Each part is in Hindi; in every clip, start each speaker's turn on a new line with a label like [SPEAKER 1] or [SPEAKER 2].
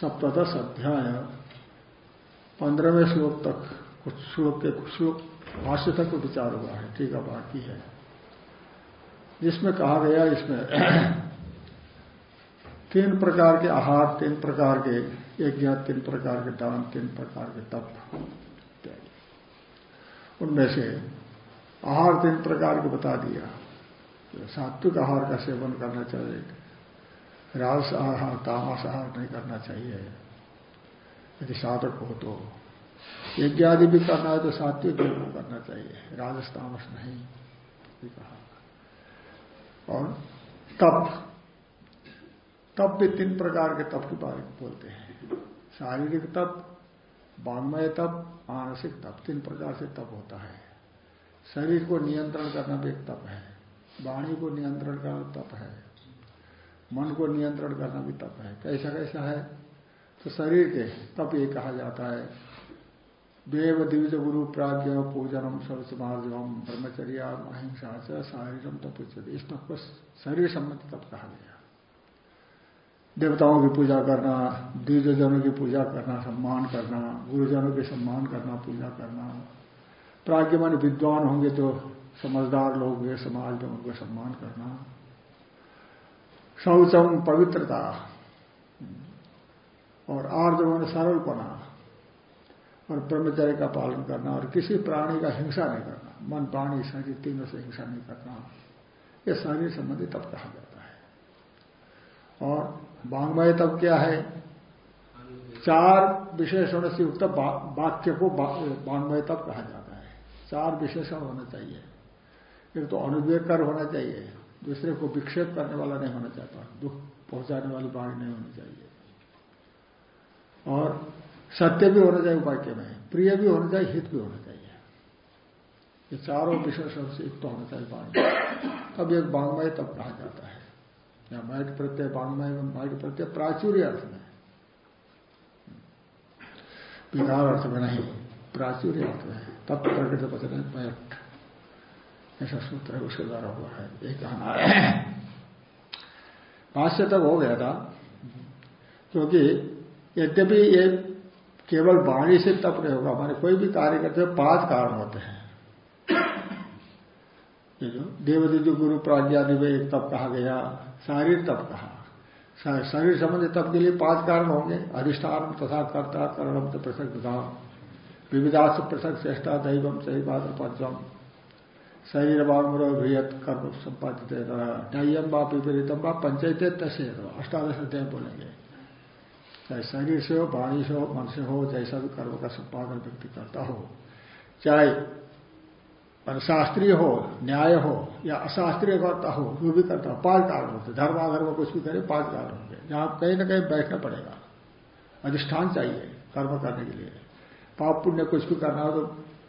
[SPEAKER 1] सप्तश अध्याय, पंद्रहवें श्लोक तक कुछ श्लोक के कुछ श्लोक भाष्य तक विचार हुआ है, ठीक है, बाकी है। जिसमें कहा गया, इसमें तीन प्रकार के आहार, तीन प्रकार के यज्ञ, तीन प्रकार के दान, तीन प्रकार के तप उनमें से आहार तीन प्रकार के बता दिया। सात्विक आहार का सेवन करना चाहिए। राजस आहार, तामस आहार नहीं करना चाहिए। यदि साधक हो तो। यज्ञ आदि भी करना है तो सात्विक योग करना चाहिए। राजस, तामस नहीं कहा। और तप। तप भी तीन प्रकार के तप के बारे में बोलते हैं। शारीरिक तप वांग्मय तप, मानसिक तप, तीन प्रकार से तप होता है। शरीर को नियंत्रण करना भी एक तप है। वाणी को नियंत्रण करना तप है। मन को नियंत्रण करना भी तप है। कैसा कैसा है? तो शरीर के तप ये कहा जाता है। देव दिव्य गुरु प्राज्ञ पूजनम सर्वसमार्जवम ब्रह्मचर्या अहिंसा से शारीरम तप इस तप को शरीर संबंधी तप कहा गया। देवताओं की पूजा करना दिव्यजनों की पूजा करना, सम्मान करना, गुरुजनों के सम्मान करना, पूजा करना। प्राज्ञ मान विद्वान होंगे तो समझदार लोग होंगे, समाज में उनको सम्मान करना। शौचम पवित्रता। और आर्जवन सरलपना। और ब्रह्मचर्य का पालन करना और किसी प्राणी का हिंसा नहीं करना। मन, प्राणी, शरीर तीनों से हिंसा नहीं करना। यह शरीर संबंधी तब कहा जाता है। और वांग्मय तब क्या है? चार विशेषण से युक्त वाक्य को वांग्मय तब कहा जाता है। चार विशेषण होना चाहिए। एक तो अनुवेग कर होना चाहिए। दूसरे को विक्षेप करने वाला नहीं होना चाहता। दुख पहुँचाने वाली वाणी नहीं होनी चाहिए। और सत्य भी होना चाहिए वाक्य में। प्रिय भी होना चाहिए, हित भी होना चाहिए। ये चारों विशेषण से युक्त होना चाहिए वाणी तब एक बांगमय तब कहा जाता है। या मैट प्रत्यय बांगमय में मैट प्रत्यय प्राचुर्य अर्थ में। विकार अर्थ में नहीं, प्राचुर्य अर्थ में तब प्रकृति वचन मैट ऐसा सूत्र है, उसके द्वारा हुआ है। ये कहना है। भाष्य तक हो गया था, क्योंकि यद्यपि ये केवल वाणी से तप नहीं होगा, हमारे कोई भी कार्य करते हुए पाँच कारण होते हैं। ये जो गुरु प्राज्ञा दिवे एक तप कहा गया, शारीर तप कहा। शरीर संबंधी तप के लिए पाँच कारण होंगे, अधिष्ठान तथा कर्ता करणम तो तथा विविधा से पृथक श्रेष्ठा दैवम सही बात पंचम शरीर भृहत कर्म संपादित न्यायम व विपरीतम व पंचायत तसे अष्टादश अध्याय बोलेंगे चाहे शरीर से हो वाणी से हो मन से हो जैसा भी कर्म का संपादन व्यक्ति करता हो। चाहे शास्त्रीय हो, न्याय हो, या अशास्त्रीय करता हो, जो भी करता हो पाँच कारण होते धर्म अधर्म कुछ भी करे पाँच कारण होंगे। जहाँ कहीं ना कहीं बैठना पड़ेगा। अधिष्ठान चाहिए कर्म करने के लिए। पाप पुण्य कुछ भी करना हो तो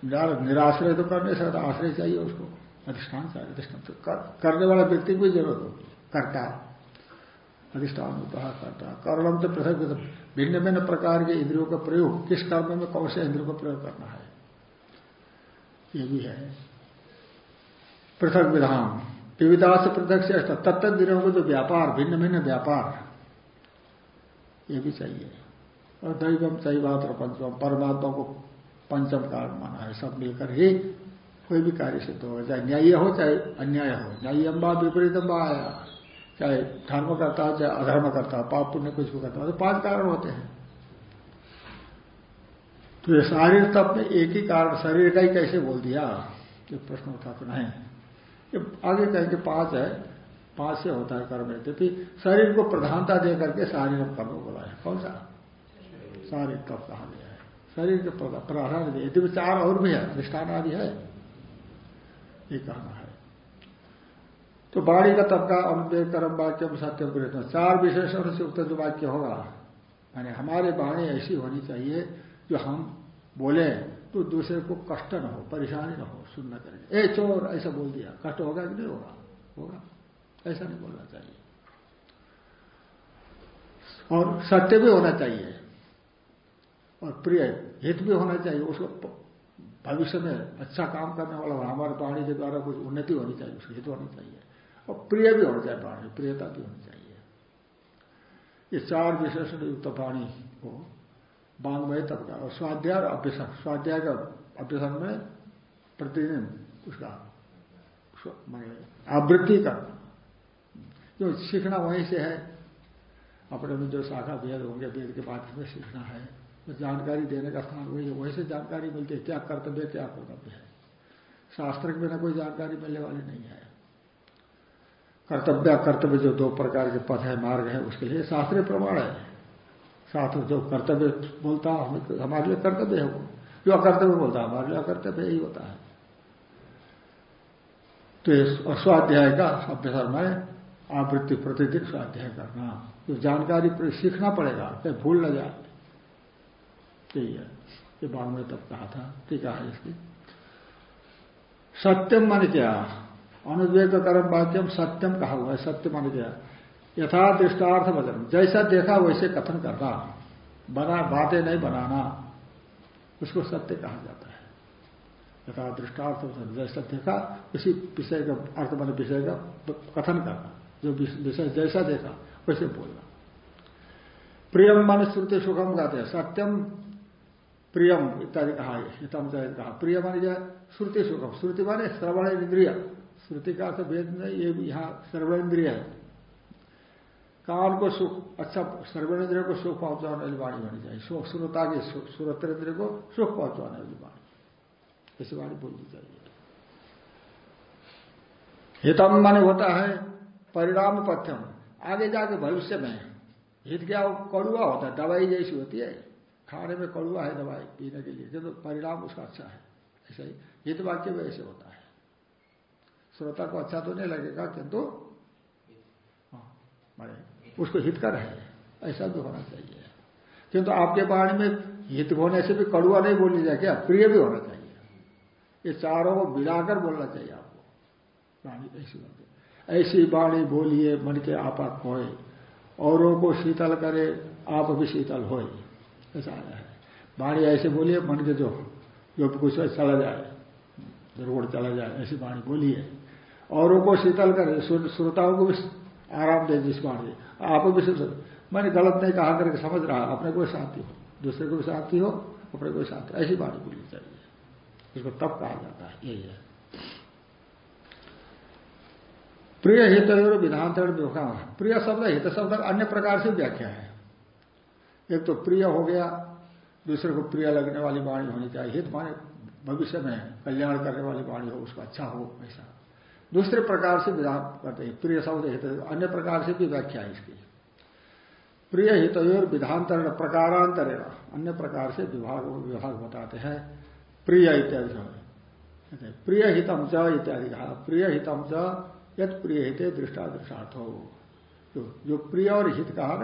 [SPEAKER 1] निराश्रय तो कर नहीं सकता आश्रय चाहिए उसको। अधिष्ठान चाहिए अधिष्ठान। तो कर, करने वाला व्यक्ति की ज़रूरत होगी करता। अधिष्ठान होता है करता। कर्म तो पृथक भिन्न भिन्न प्रकार के इंद्रियों का प्रयोग। किस कर्म में कौन से इंद्रियों का प्रयोग करना है? ये भी है। पृथक विधान। विविधा से पृथक से तत्त दिनों को जो व्यापार भिन्न भिन्न व्यापार। ये भी चाहिए। और दैवम चैवात और पंचम परमात्मा को पंचम कारण माना है, सब मिलकर ही कोई भी कार्य सिद्ध होगा चाहे न्याय हो, चाहे अन्याय हो न्यायम बा विपरीत बा आया। चाहे धर्म करता हो चाहे अधर्म करता हो पाप पुण्य कुछ भी करता हो तो पाँच कारण होते हैं। तो ये शारीर तप में एक ही कारण, शरीर का ही कैसे बोल दिया? ये प्रश्न उठा तो नहीं। ये आगे कहेंगे पाँच है, पाँच से होता है कर्म यद्यपि शरीर को प्रधानता दे करके शारीरिक कर्म बोला है। कौन सा? शारीरिक तप कहा गया शरीर के प्राधान्य दे यदि चार और भी है अधिष्ठान आदि है, ये कहना है। तो बाणी का तबका अनुदेव कर्म वाक्य सत्यम प्रयत्न चार विशेषण से युक्त जो वाक्य होगा माने हमारे वाणी ऐसी होनी चाहिए, जो हम बोले तो दूसरे को कष्ट न हो, परेशानी न हो, सुनना करेंगे ए चोर, ऐसा बोल दिया। कष्ट होगा कि नहीं होगा? होगा। ऐसा नहीं बोलना चाहिए। और सत्य भी होना चाहिए। और प्रिय हित भी होना चाहिए, उसको भविष्य में अच्छा काम करने वाला हमारे वाणी के द्वारा कुछ उन्नति होनी चाहिए, उसको हित होना चाहिए। और प्रिय भी होना चाहिए वाणी, प्रियता भी होनी चाहिए। ये चार विशेषण युक्त वाणी को बांगमय तब का और स्वाध्याय और अभ्यसन स्वाध्याय का अभ्यसन में प्रतिदिन उसका आवृत्ति करना जो सीखना वहीं से है। अपने में जो शाखा भेद होंगे वेद के बाद में सीखना है। तो जानकारी देने का स्थान वही है। वहीं से जानकारी मिलती है, क्या कर्तव्य क्या कर्तव्य है। शास्त्र के बिना कोई जानकारी मिलने वाली नहीं है। कर्तव्य कर्तव्य जो दो प्रकार के पथ है, मार्ग है, उसके लिए शास्त्रीय प्रमाण है। शास्त्र जो कर्तव्य बोलता हमारे लिए कर्तव्य है वो। जो अकर्तव्य बोलता हमारे लिए अकर्तव्य ही होता है। तो स्वाध्याय का अभ्यसर में आवृत्ति प्रतिदिन स्वाध्याय करना। तो जानकारी सीखना पड़ेगा, कहीं भूल न जाए। यही है ये बाद में तब कहा था टीका है इसकी। सत्यम मान क्या? अनुद्वेग कर्म वाक्यम सत्यम कहा हुआ है, सत्य मन क्या? यथा दृष्टार्थ वचन। जैसा देखा वैसे कथन करना। बना, बातें नहीं बनाना। उसको सत्य कहा जाता है। यथा दृष्टार्थ वचन। जैसा देखा, उसी विषय का अर्थ बने विषय का कथन करना। जो विषय जैसा देखा, वैसे बोलना। प्रियम मन श्रुति सुखम कहते हैं। सत्यम प्रियम इत्यादि कहा हितम कहा। प्रिय मान श्रुति सुखम श्रुति माने श्रवण इंद्रिय श्रुति का अर्थ भेद नहीं, ये यहाँ श्रवण इंद्रिय है। कान को सुख अच्छा श्रवण इंद्रिय को सुख पहुँचाने वाली वाणी होनी चाहिए सुख श्रोता के सुरत्र इंद्रिय को सुख पहुँचाने वाली वाणी। ऐसी वाणी बोलनी चाहिए हितम माने होता है परिणाम पथ्यम। आगे जाके भविष्य में हित क्या कड़ुआ होता है, दवाई जैसी होती है। खाने में कड़ुआ है दवाई पीने के लिए? तो परिणाम उसका अच्छा है। ऐसा ही हित वाक्य में ऐसे होता है। श्रोता को अच्छा तो नहीं लगेगा किंतु हाँ, उसको हितकर है। ऐसा भी होना चाहिए। किंतु आपके वाणी में हित होने से भी कड़ुआ नहीं बोलनी चाहिए क्या? प्रिय भी होना चाहिए। ये चारों को मिलाकर बोलना चाहिए आपको। वाणी ऐसी बात। ऐसी वाणी बोलिए मन के आपा खोए औरों को शीतल करे आप भी शीतल हो ऐसा आया है। वाणी ऐसे बोलिए, मन के जो जो कुछ चला जाए। रोड चला जाए, ऐसी वाणी बोलिए। औरों को शीतल करे श्रोताओं को भी आराम दे जिस वाणी आप भी शीतल मैंने गलत नहीं कहा करके समझ रहा, अपने को शांति हो। दूसरे को भी शांति हो, अपने को शांति ऐसी वाणी बोलनी चाहिए इसको तब कहा जाता है, यही है। प्रिय हित और विधांतरण प्रिय शब्द, हित शब्द अन्य प्रकार से व्याख्या है। एक तो प्रिय हो गया, दूसरे को प्रिय लगने वाली वाणी होनी चाहिए, हित माने भविष्य में कल्याण करने वाली वाणी हो, उसको अच्छा हो, ऐसा। दूसरे प्रकार से विधान करते हैं, प्रिय शब्द हित, अन्य प्रकार से भी व्याख्या है इसकी। प्रिय हित और विधांतरण प्रकारांतरण अन्य प्रकार से विभाग विभाग बताते हैं, प्रिय इत्यादि प्रिय हितम च इत्यादि कहा, प्रिय हितम च यद प्रिय हित दृष्टा दृष्टार्थ। हो तो जो प्रिय और हित कहा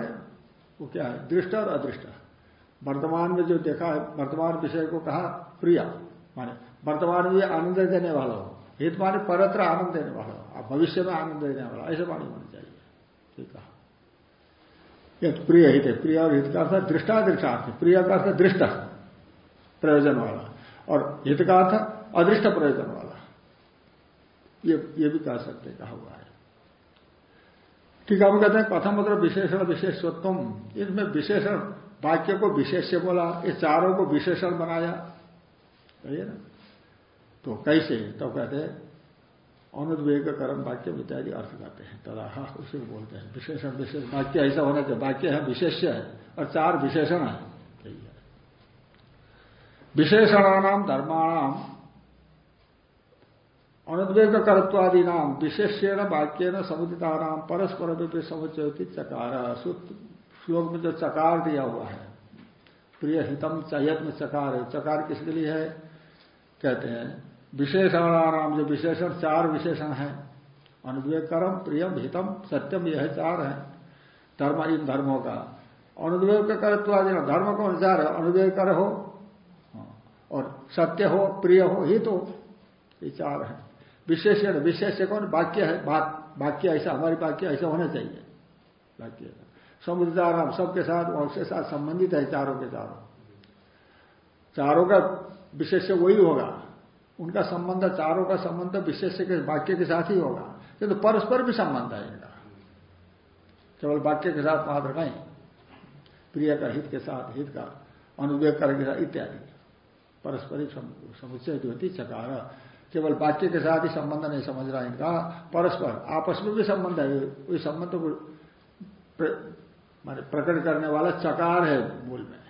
[SPEAKER 1] वो क्या है? दृष्ट और अदृष्ट। वर्तमान में जो देखा है, वर्तमान विषय को कहा प्रिया, माने वर्तमान में आनंद देने वाला हो। हित माने परत्र आनंद देने वाला हो। आप भविष्य में आनंद देने वाला ऐसे वाणी होनी चाहिए। ठीक कहा। यह प्रिय हित है। प्रिय और हित का अर्थ दृष्टा दृष्टार्थ प्रिय का अर्थ दृष्ट। प्रयोजन वाला। और हित का अर्थ अदृष्ट प्रयोजन वाला। ये ये भी कह सकते कहा हुआ है। है हम कहते हैं कथम मतलब विशेषण विशेषत्व। इसमें विशेषण, वाक्य को विशेष्य बोला, ये चारों को विशेषण बनाया। है ना? तो कैसे? तो कहते हैं अनुद्वेग कर्म वाक्य इत्यादि अर्थ करते हैं। तदा हा उसी बोलते हैं, विशेषण, विशेष, वाक्य ऐसा होना चाहिए वाक्य है विशेष है, और चार विशेषण है। है। विशेषणानाम धर्माणाम अनुद्वेग कर्त्वादि नाम विशेषण वाक्य न समुदिता नाम परस्पर रूप समुचयती चकार श्लोक में जो चकार दिया हुआ है प्रिय हितम चयत में चकार है। चकार किसके लिए है? कहते हैं विशेषणानाम जो विशेषण, चार विशेषण है अनुद्वेग कर्म प्रियम हितम सत्यम यह चार है, धर्म, इन धर्मों का। अनुद्वेग का करत्व आदि धर्म को अनुसार अनुद्वेग कर हो, और सत्य हो, प्रिय हो, हित हो, ये चार है। विशेषण विशेष कौन वाक्य है वाक्य ऐसा, हमारी वाक्य ऐसा होना चाहिए। वाक्य समुद्राराम सबके साथ उसके साथ संबंधित है चारों के चारों। चारों का विशेष वही होगा। उनका संबंध, चारों का संबंध विशेष के वाक्य के साथ ही होगा। किंतु तो परस्पर भी संबंध है इनका। केवल वाक्य के साथ मात्र नहीं, प्रिय का हित के साथ, हित का अनुवेग कर के साथ इत्यादि। परस्परिक समुच्चय जो होती चकार। केवल वाक्य के साथ ही संबंध नहीं समझ रहा इनका। परस्पर, आपस में भी संबंध है। वही संबंध को प्रकट करने वाला चकार है मूल में।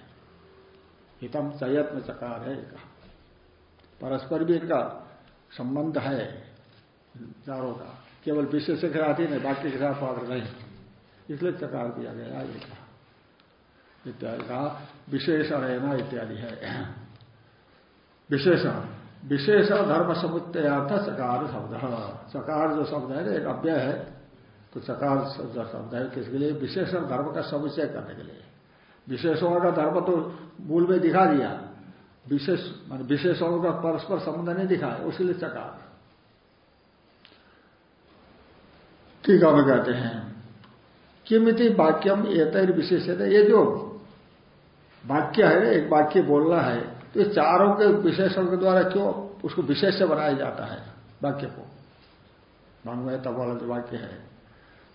[SPEAKER 1] हितम चयत में चकार है कहा परस्पर भी इनका संबंध है, चारों का। केवल विशेष के साथ ही नहीं, वाक्य के साथ पात्र नहीं। इसलिए चकार दिया गया कहा इत्यादि कहा विशेषण है ना, इत्यादि है। विशेषण। विशेषण धर्म समुच्चयार्थ चकार शब्द। चकार जो शब्द है एक अव्यय है तो चकार जो शब्द है किसके लिए? विशेषण धर्म का समुच्चय करने के लिए। विशेषणों का धर्म तो मूल में दिखा दिया। विशेष, मान विशेषणों का परस्पर संबंध नहीं दिखा उसके लिए चकार। टीका में कहते हैं, किमिति वाक्यम एतर विशेष ये जो वाक्य है एक वाक्य बोलना है। तो चारों के विशेषण के द्वारा क्यों उसको विशेष बनाया जाता है वाक्य को? मांगवे तब वाला वाक्य है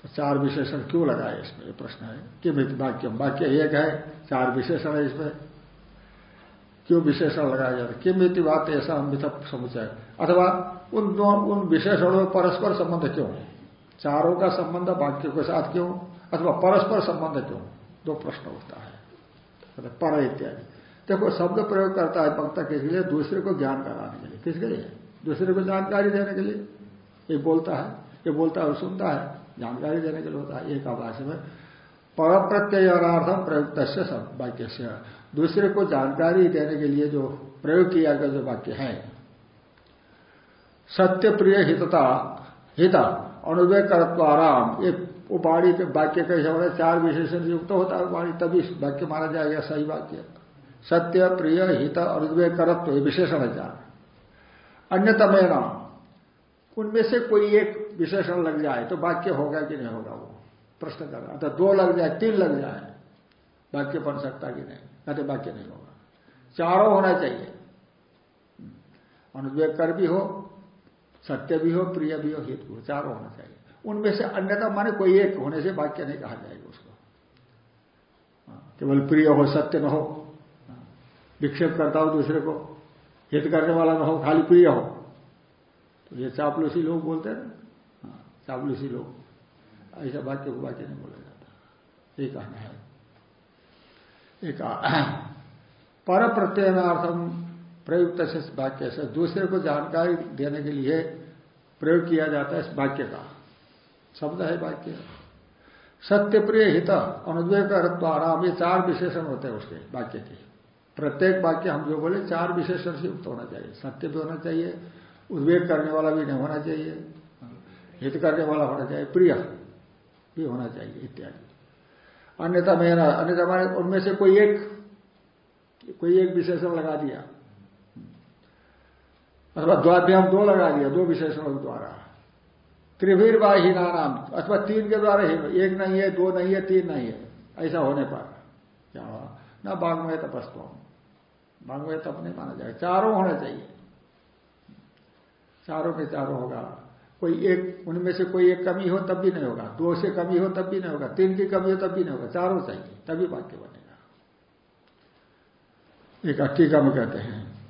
[SPEAKER 1] तो चार विशेषण क्यों लगाए इसमें? ये प्रश्न है। कि वाक्य वाक्य एक है, चार विशेषण है इसमें। क्यों विशेषण लगाया जाता है? किम इति बात ऐसा मिथ समुचय अथवा उन दो उन विशेषणों में परस्पर संबंध क्यों चारों का संबंध वाक्य के साथ क्यों? अथवा परस्पर संबंध क्यों? दो प्रश्न उठता है। पर इत्यादि। देखो, शब्द प्रयोग करता है वक्ता किसी लिए, दूसरे को ज्ञान कराने के लिए। किसके लिए? दूसरे को जानकारी देने के लिए। ये बोलता है, ये बोलता है सुनता है। जानकारी देने के लिए होता है। एक आवास में पर प्रत्ययनार्थम प्रयुक्त से वाक्य से दूसरे को जानकारी देने के लिए जो प्रयोग किया गया, जो वाक्य है। सत्य प्रिय हितता, हिता अनुदय करत्व आराम ये वाणी के वाक्य कैसे होता है चार विशेषण युक्त होता है वाणी तभी वाक्य माना जाएगा सही वाक्य। सत्य प्रिय हित अनुद्वेग करत्व विशेषण है चार अन्यतम नाम उनमें से कोई एक विशेषण लग जाए तो वाक्य होगा कि नहीं होगा वो? प्रश्न कर रहा था दो लग जाए तीन लग जाए वाक्य बन सकता कि नहीं? कहते वाक्य नहीं होगा। चारों होना चाहिए। अनुद्वेग कर भी हो सत्य भी हो प्रिय भी हो हित भी हो चारों होना चाहिए। उनमें से अन्यथा माने कोई एक होने से वाक्य नहीं कहा जाएगा उसको। हाँ, केवल प्रिय हो सत्य न हो विक्षेप करता हो दूसरे को हित करने वाला न हो खाली प्रिय हो। तो ये चापलूसी लोग बोलते हैं ना? हाँ, चापलूसी लोग। ऐसा वाक्य को वाक्य नहीं बोला जाता। ये कहना है। एक पर प्रत्ययनार्थम प्रयुक्त से वाक्य से दूसरे को जानकारी देने के लिए प्रयोग किया जाता है इस वाक्य का। शब्द है वाक्य। सत्य प्रिय हित अनुद्वेग आराम ये चार विशेषण होते हैं उसके वाक्य के। प्रत्येक वाक्य हम जो बोले, चार विशेषण से युक्त होना चाहिए। सत्य भी होना चाहिए, उद्वेग करने वाला भी नहीं होना चाहिए, हित करने वाला होना चाहिए, प्रिय भी होना चाहिए, इत्यादि। अन्यथा मेरा अन्यथा माने उनमें से कोई एक कोई एक विशेषण लगा दिया। अथवा द्वाभ्याम दो लगा दिया, दो विशेषणों के द्वारा। त्रिवीर हीना नाम, अथवा तीन के द्वारा ही, एक नहीं है, दो नहीं है, तीन नहीं है, ऐसा होने पर। क्या? हुआ न बांगमय तपस्व बांगमय तप नहीं माना जाएगा चारों होना चाहिए। चारों में चारों होगा। कोई एक, उनमें से कोई एक कमी हो तब भी नहीं होगा। दो से कमी हो तब भी नहीं होगा। तीन की कमी हो तब भी नहीं होगा। चारों चाहिए। तभी वाक्य बनेगा। एक अट्ठीका में कहते हैं।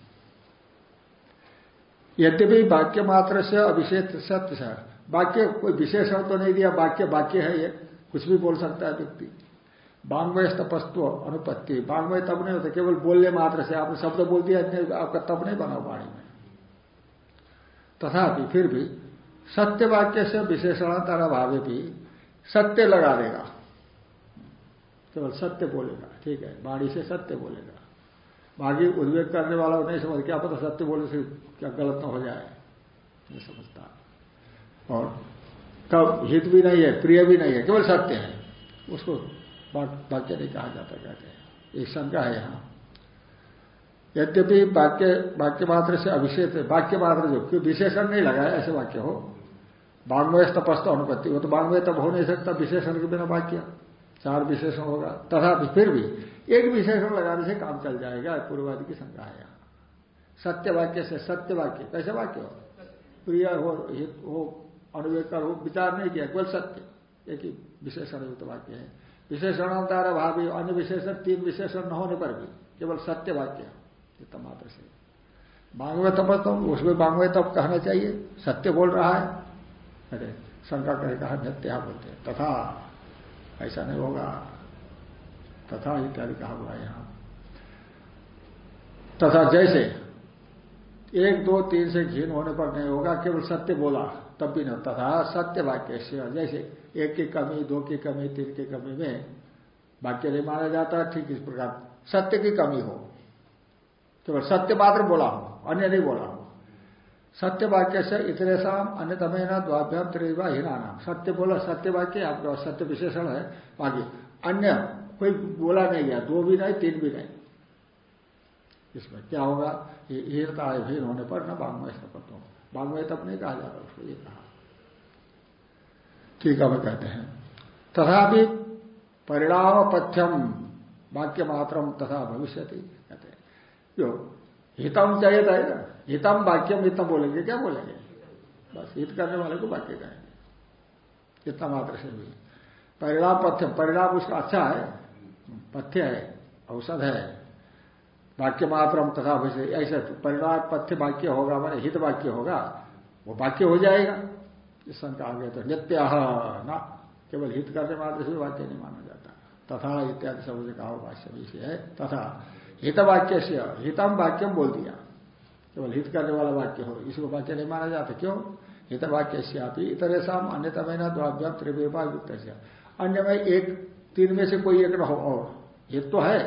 [SPEAKER 1] यद्यपि वाक्य मात्र से अभिषेक सत्य से वाक्य कोई विशेषण तो नहीं दिया। वाक्य वाक्य है ये। कुछ भी बोल सकता है व्यक्ति। बांगमय तपस्व अनुपत्ति। बांगमय तब नहीं होता, केवल बोलने मात्र से आपने शब्द बोल दिया आपका तब नहीं बना वाणी में। तथापि फिर भी सत्य वाक्य से विशेषणता भावे भी सत्य लगा देगा। केवल सत्य बोलेगा, ठीक है? बाड़ी से सत्य बोलेगा। बाकी उद्वेग करने वाला नहीं समझ, क्या पता सत्य बोलने से क्या गलत ना हो जाए? नहीं समझता। और कब? हित भी नहीं है, प्रिय भी नहीं है, केवल सत्य है। उसको वाक्य नहीं कहा जाता, कहते हैं। एक शंका है यहाँ। यद्यपि वाक्य वाक्य मात्र से अभिषेक, वाक्य मात्र जो क्यों विशेषण नहीं लगाया ऐसे वाक्य हो। बांग्मय तपस्थ अनुपत्ति, वो तो बांग्मय तब हो नहीं सकता, विशेषण के बिना वाक्य। चार विशेषण होगा, तथा फिर भी एक विशेषण लगाने से काम चल जाएगा पूर्ववादी की शंका है यहाँ। सत्य वाक्य से सत्य वाक्य, कैसे वाक्य हो? प्रिय हो, हित हो, अनुवेकर हो, विचार नहीं किया, केवल सत्य, एक ही विशेषण वाक्य है। विशेषणांतर भावी अन्य विशेषण तीन विशेषण न होने पर भी, केवल सत्य वाक्य इतना मात्र से। बांगवे तप तो उसमें बांगवे तप कहना चाहिए, सत्य बोल रहा है। अरे शंका कहे, कहा, नित्या बोलते तथा, ऐसा नहीं होगा। तथा इत्यादि कहा हुआ यहाँ। तथा जैसे एक, दो, तीन से घीन होने पर नहीं होगा, केवल सत्य बोला, तब भी नहीं तथा सत्य वाक्य से जैसे एक की कमी, दो की कमी, तीन की कमी में वाक्य नहीं माना जाता, ठीक इस प्रकार। सत्य की कमी हो, केवल सत्य मात्र बोला हो, अन्य नहीं बोला हो। सत्य वाक्य से इतने शाम अन्य तमें न, द्वाभ्याम त्रिवा हिना नाम सत्य बोला, सत्य वाक्य, आपका सत्य विशेषण है, बाकी अन्य कोई बोला नहीं गया, दो भी नहीं, तीन भी नहीं। इसमें क्या होगा? हीरता हीन होने पर न बांग्मय शपथ हो बांग्मय तब नहीं कहा जा रहा उसको ये कहा। ठीक है वह कहते हैं। तथापि परिणाम पथ्यम वाक्य मात्रम तथा भविष्य कहते हैं। जो हितम चाहिए था हितम वाक्यम इतना बोलेंगे, क्या बोलेंगे? बस, हित करने वाले को वाक्य कहेंगे। इतना मात्र से भी परिणाम पथ्यम परिणाम उसका अच्छा है, पथ्य है औषध है। वाक्य मात्र हम तथा वैसे ऐसे परिणाम पथ्य वाक्य होगा, मैंने हित वाक्य होगा, वो वाक्य हो जाएगा। इस शंका आ गया तो नित्य ना, केवल हित करने मात्र से वाक्य नहीं माना जाता। तथा इत्यादि सब शब्द कहा भाष्य विषय है। तथा हित वाक्य से हितम वाक्यम बोल दिया। केवल हित करने वाला वाक्य हो, इसको वाक्य नहीं माना जाता। क्यों? हित वाक्य से आप इतरेशम अन्यतम द्वाभ्याम त्रिवेपा युक्त अन्य में एक, तीन में से कोई एक न हो, और हित तो है,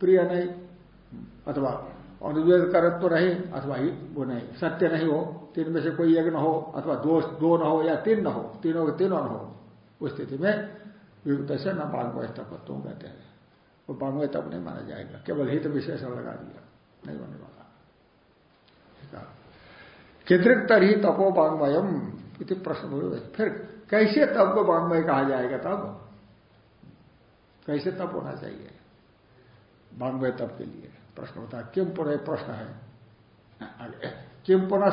[SPEAKER 1] प्रिय नहीं। अथवा अनुद्वेद करत तो रहे अथवा ही वो नहीं, सत्य नहीं हो, तीन में से कोई एक न हो, अथवा दो दो न हो या तीन न हो, तीनों के तीनों न हो, उस स्थिति में युक्त से न बांगवय तपत्व कहते हैं। वो बांगवय तप नहीं माना जाएगा, केवल हित विशेषण लगा दिया, नहीं होने वाला। कितृक ही। तपो बांगमयम इति प्रश्न फिर कैसे तप को बांगमय कहा जाएगा तब? कैसे तप होना चाहिए? बांगमय तप के लिए। प्रश्न होता है, किम पुनः प्रश्न है। किम पुनः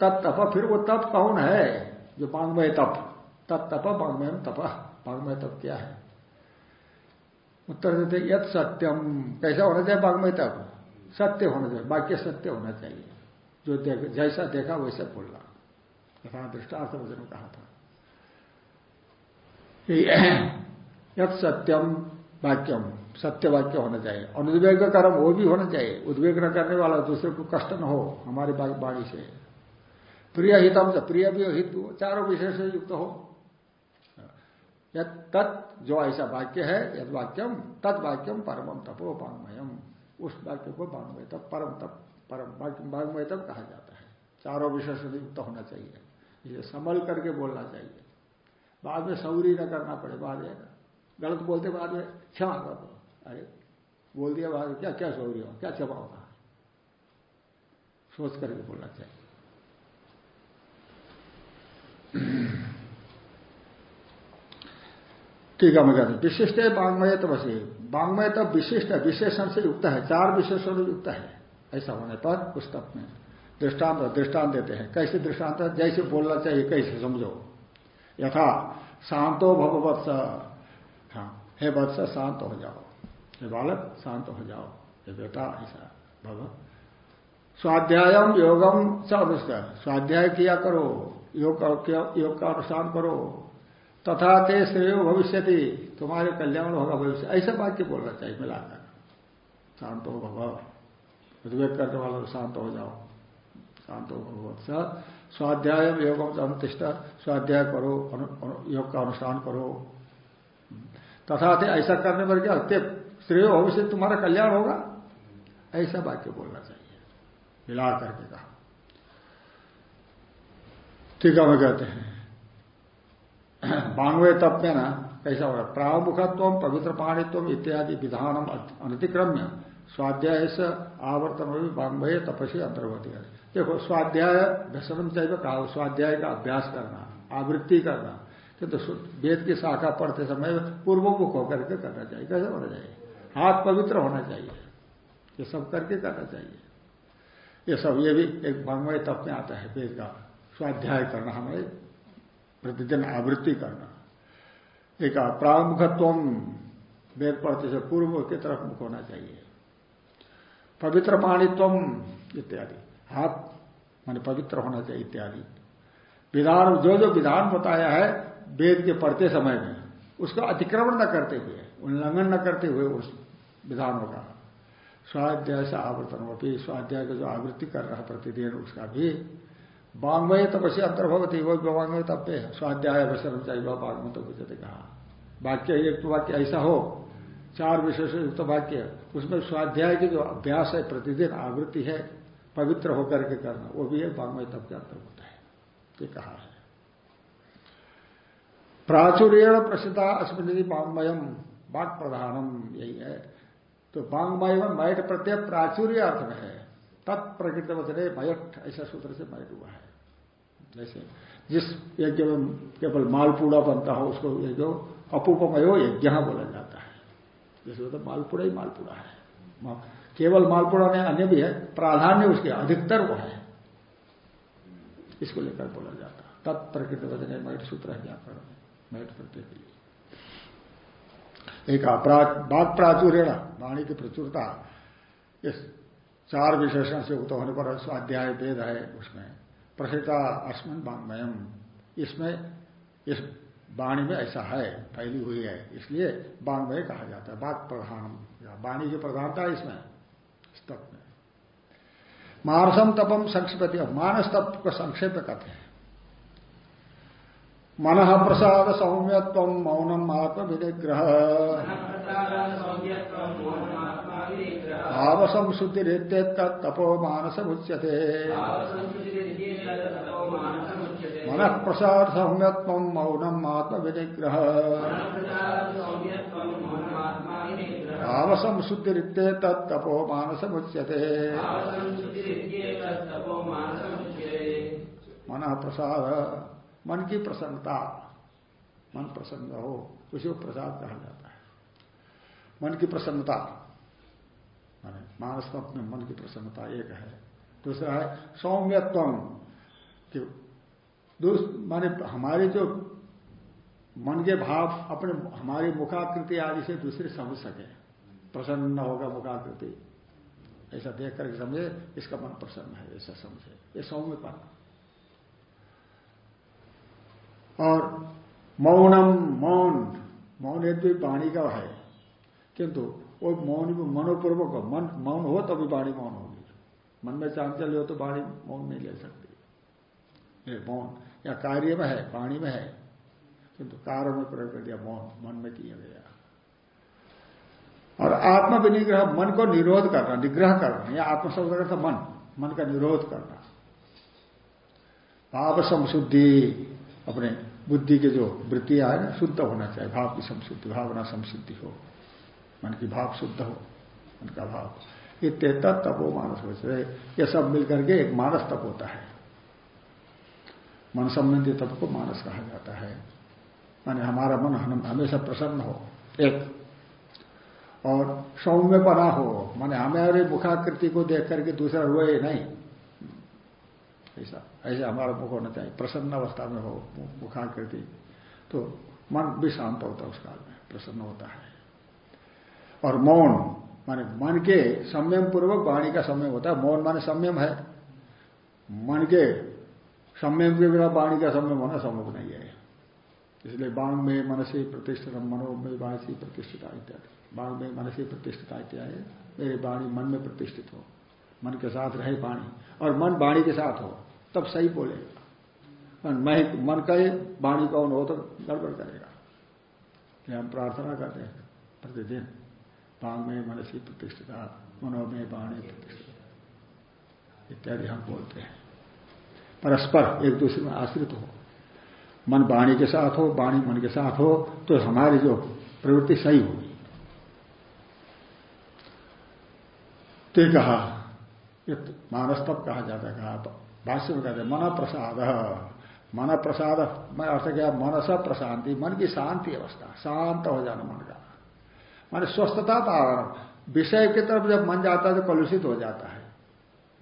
[SPEAKER 1] तप फिर वो तप कौन है? जो बांगमय तप। तत्तप बांगमय तप। बांगमय तप क्या है? उत्तर देते यद सत्यम कैसा होना चाहिए बांगमय तप? सत्य होना चाहिए, वाक्य सत्य होना चाहिए। जो देख, जैसा देखा वैसा बोलना। तथा दृष्टार्थ वज़न कहा था। यद सत्यम वाक्यम सत्य वाक्य होना चाहिए। अनुद्वेग कर्म वो भी होना चाहिए। उद्वेग न करने वाला दूसरे को कष्ट न हो, हमारी बाणी से। प्रिय हितम से, प्रिय भी हित हो, चारों विशेष युक्त हो। तत्, जो ऐसा वाक्य है यद वाक्यम तद वाक्यम परमम तपो बांगमयम उस वाक्य को बांगमय तप, परम तप, परम बांगमय तप कहा जाता है। चारों विशेष युक्त होना चाहिए। इसे संभल करके बोलना चाहिए। बाद में सौरी न करना पड़े, बाद में गलत बोलते बाद में क्षमा कर दो। अरे, बोल दिया बाद में, क्या क्या सो रही हो? क्या क्षमा होगा सोच करके बोलना चाहिए। ठीक है मैं कहते विशिष्ट है, बांगमय तब से बांगमय तब विशिष्ट है, विशेषण से युक्त है। चार विशेषण युक्त है। ऐसा होने पर पुस्तक में दृष्टांत दृष्टांत देते हैं। कैसे दृष्टांत? जैसे बोलना चाहिए, कैसे समझो। यथा, शांतो भगवत्स हाँ हे वत्स, शांत हो जाओ। हे बालक, शांत हो जाओ। हे बेटा, ऐसा भव स्वाध्यायम योगम स स्वाध्याय किया करो, योग योग का अनुष्ठान करो। तथा ते श्रेय भविष्य तुम्हारे कल्याण होगा भविष्य। ऐसा वाक्य बोलना चाहिए मिलाकर शांत हो भव उद्वेग करने वाला शांत हो जाओ। शांत हो भगवत स्वाध्याय योगम अनुतिष्ठ स्वाध्याय करो योग का अनुष्ठान करो। तथा थे ऐसा करने पर क्या ते श्रेय भविष्य तुम्हारा कल्याण होगा? ऐसा वाक्य बोलना चाहिए। मिला करके कहा। ठीक है मैं कहते हैं। बानवे तप में ना कैसा होगा प्रामुखत्व पवित्र पाणित्व इत्यादि विधानम अनतिक्रम्य स्वाध्याय से आवर्तन भी वांग्मय तपसी अंतर्गत देखो, स्वाध्याय दर्शनम चाहिए कहा स्वाध्याय का अभ्यास करना, आवृत्ति करना किंतु तो वेद की शाखा पढ़ते समय पूर्वमुख होकर के करना चाहिए। कैसे होना चाहिए? हाथ पवित्र होना चाहिए। ये सब करके करना चाहिए। ये सब ये भी एक वांग्मय तप में आता है वेद का स्वाध्याय करना हमें प्रतिदिन आवृत्ति करना। एक प्रामुखत्व वेद पढ़ते से पूर्व की तरफ़ मुख होना चाहिए। पवित्र पाणित्व इत्यादि। हाथ मान पवित्र होना चाहिए इत्यादि। विधान जो जो विधान बताया है वेद के पढ़ते समय में, उसका अतिक्रमण न करते हुए, उल्लंघन न करते हुए उस विधानों का स्वाध्याय से आवर्तन होती स्वाध्याय का जो आवृत्ति कर रहा प्रतिदिन, उसका भी बांगमय तपस्य अंतर्भवती, वो वांग्मय तप्य है। स्वाध्याय अवसर चाहिए वह बांगमय तो कुछ कहा वाक्य एक तो वाक्य ऐसा हो, चार विशेष युक्त वाक्य, उसमें स्वाध्याय की जो अभ्यास है, प्रतिदिन आवृत्ति है, पवित्र होकर के करना, वो भी है बांगमय तप के अंतर्गत है। ये कहा है। प्राचुर्य प्रसिद्धा अस्मृति बांगमयम बाक प्रधानम यही है। तो बांगमय मैट प्रत्यय प्राचुर्य अर्थ में है। तत्प्रकृत वचने मयट, ऐसा सूत्र से मैट हुआ है। जैसे जिस यज्ञ में केवल मालपूड़ा बनता हो, उसको यज्ञ अपूपमयो यज्ञ बोला जाता है। जैसे होता तो मालपूड़ा ही मालपूड़ा है। केवल मालपूड़ा में अन्य भी है। प्राधान्य उसके अधिकतर वो है। इसको लेकर बोला जाता तत्प्रकृत वचने मैट सूत्र है व्याकरण में मैट प्रत्यय के लिए एक बाघ प्राचुर्य वाणी की प्रचुरता। इस चार विशेषण से उत होने पर स्वाध्याय वेद है उसमें। प्रसिद्धा अस्मिन वांग्मयम इसमें, इस वाणी में ऐसा है, फैली हुई है। इसलिए वांग्मय कहा जाता है। बाघ प्रधान वाणी की प्रधानता इसमें तप में। मानसम तपम संक्षिपति मानस तप को संक्षेप कहते हैं। मन प्रसाद सौम्यत्व मौनम आत्म विनिग्रह। भाव संशुद्धि तपो मानस मुच्यते मन प्रसाद सौम्यत्व मौनम आत्म विनिग्रह। भाव संशुद्धि तपो मानस मुच्यते मन प्रसाद मन की प्रसन्नता। मन प्रसन्न हो, उसी को प्रसाद कहा जाता है। मन की प्रसन्नता। माने मानस में मन की प्रसन्नता एक है। दूसरा है सौम्यत्व कि माने हमारे जो मन के भाव, अपने हमारी मुखाकृति आदि से दूसरे समझ सके। प्रसन्न होगा मुखाकृति। ऐसा देख करके समझे, इसका मन प्रसन्न है, ऐसा समझे। ये सौम्य सौम्यपन। और मौनम, मौन। मौन यद्य वाणी का है। किंतु वो मौन मनोपूर्वक मन मौन हो तभी वाणी मौन होगी। मन में चांचल्य हो तो वाणी मौन नहीं ले सकती। ये मौन या कार्य में है, वाणी में है। किंतु कार्य में प्रयोग कर दिया मौन मन में किया गया। और आत्म विनिग्रह, मन को निरोध करना, निग्रह करना, या आत्म शब्द करता मन मन का निरोध करना। भाव संशुद्धि अपने बुद्धि के जो वृत्तियाँ है ना, शुद्ध होना चाहिए। भाव की संशुद्धि, भावना संशुद्धि हो। मन की भाव शुद्ध हो, मन का भाव। इतने तपो मानस हो ये सब मिलकर के एक मानस तप होता है। मन संबंधी तप को मानस कहा जाता है। माने हमारा मन हमेशा प्रसन्न हो, एक। और सौम्य बना हो, माने हमारे मुखाकृति को देख करके दूसरा रोए नहीं। ऐसा ऐसा हमारा मुख होना चाहिए। प्रसन्न अवस्था में हो मुखाकृति तो मन भी शांत होता है उस काल में, प्रसन्न होता है। और मौन, माने मन के संयम पूर्वक वाणी का संयम होता है। मौन माने संयम है। मन के संयम के बिना वाणी का संयम होना संभव नहीं है। इसलिए बांग में मनसी प्रतिष्ठित, मनो में वाणी प्रतिष्ठिता, इत्यादि। बांग में मनसी प्रतिष्ठिता, इत्यादि। मेरी वाणी मन में प्रतिष्ठित हो। मन के साथ रहे वाणी और मन वाणी के साथ हो, तब सही बोलेगा मैं, मन का ही वाणी कौन हो तो गड़बड़ करेगा। कि हम प्रार्थना करते हैं प्रतिदिन बांग में मनसी प्रतिष्ठिता, मनो में वाणी प्रतिष्ठिता। इत्यादि हम बोलते हैं। परस्पर एक दूसरे में आश्रित हो। मन वाणी के साथ हो, वाणी मन के साथ हो तो हमारी जो प्रवृत्ति सही होगी। तो कहा मानस तब कहा जाता है, कहा भाष्य में कहते मन प्रसाद मन प्रसाद मैं अर्थ क्या, मनस प्रशांति, मन की शांति अवस्था, शांत हो जाना मन का। मान स्वस्थता पावन विषय की तरफ़ जब मन जाता है तो कलुषित हो जाता है,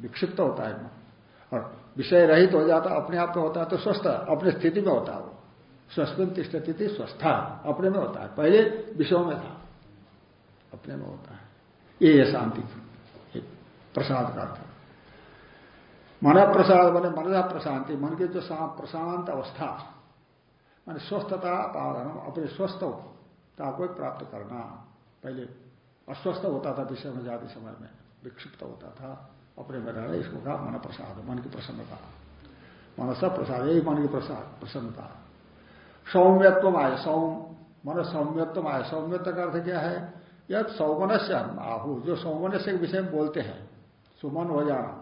[SPEAKER 1] विक्षिप्त होता है मन। और विषय रहित हो जाता, अपने आप में होता है तो स्वस्थ, अपनी स्थिति में होता है वो। स्वस्थ स्थिति थी स्वस्था, अपने में होता है। पहले विषयों में था, अपने में होता है। ये शांति। प्रसाद का अर्थ। मन प्रसाद मन प्रशांति, मन की जो प्रशांत अवस्था, मान स्वस्थता पालन अपने स्वस्थता को प्राप्त करना। पहले अस्वस्थ होता था विषय में जाते समय में, विक्षिप्त होता था, अपने में रहना इसको कहा मन प्रसाद, मन की प्रसन्नता। मन सब प्रसाद, यही मन की प्रसाद, प्रसन्नता। सौम्यत्व आए सौम, मन सौम्यत्व आए सौम्यत्व का अर्थ क्या है? यह सौमनस्य आहु, जो सौमनस्य के विषय में बोलते हैं सुमन हो जाना।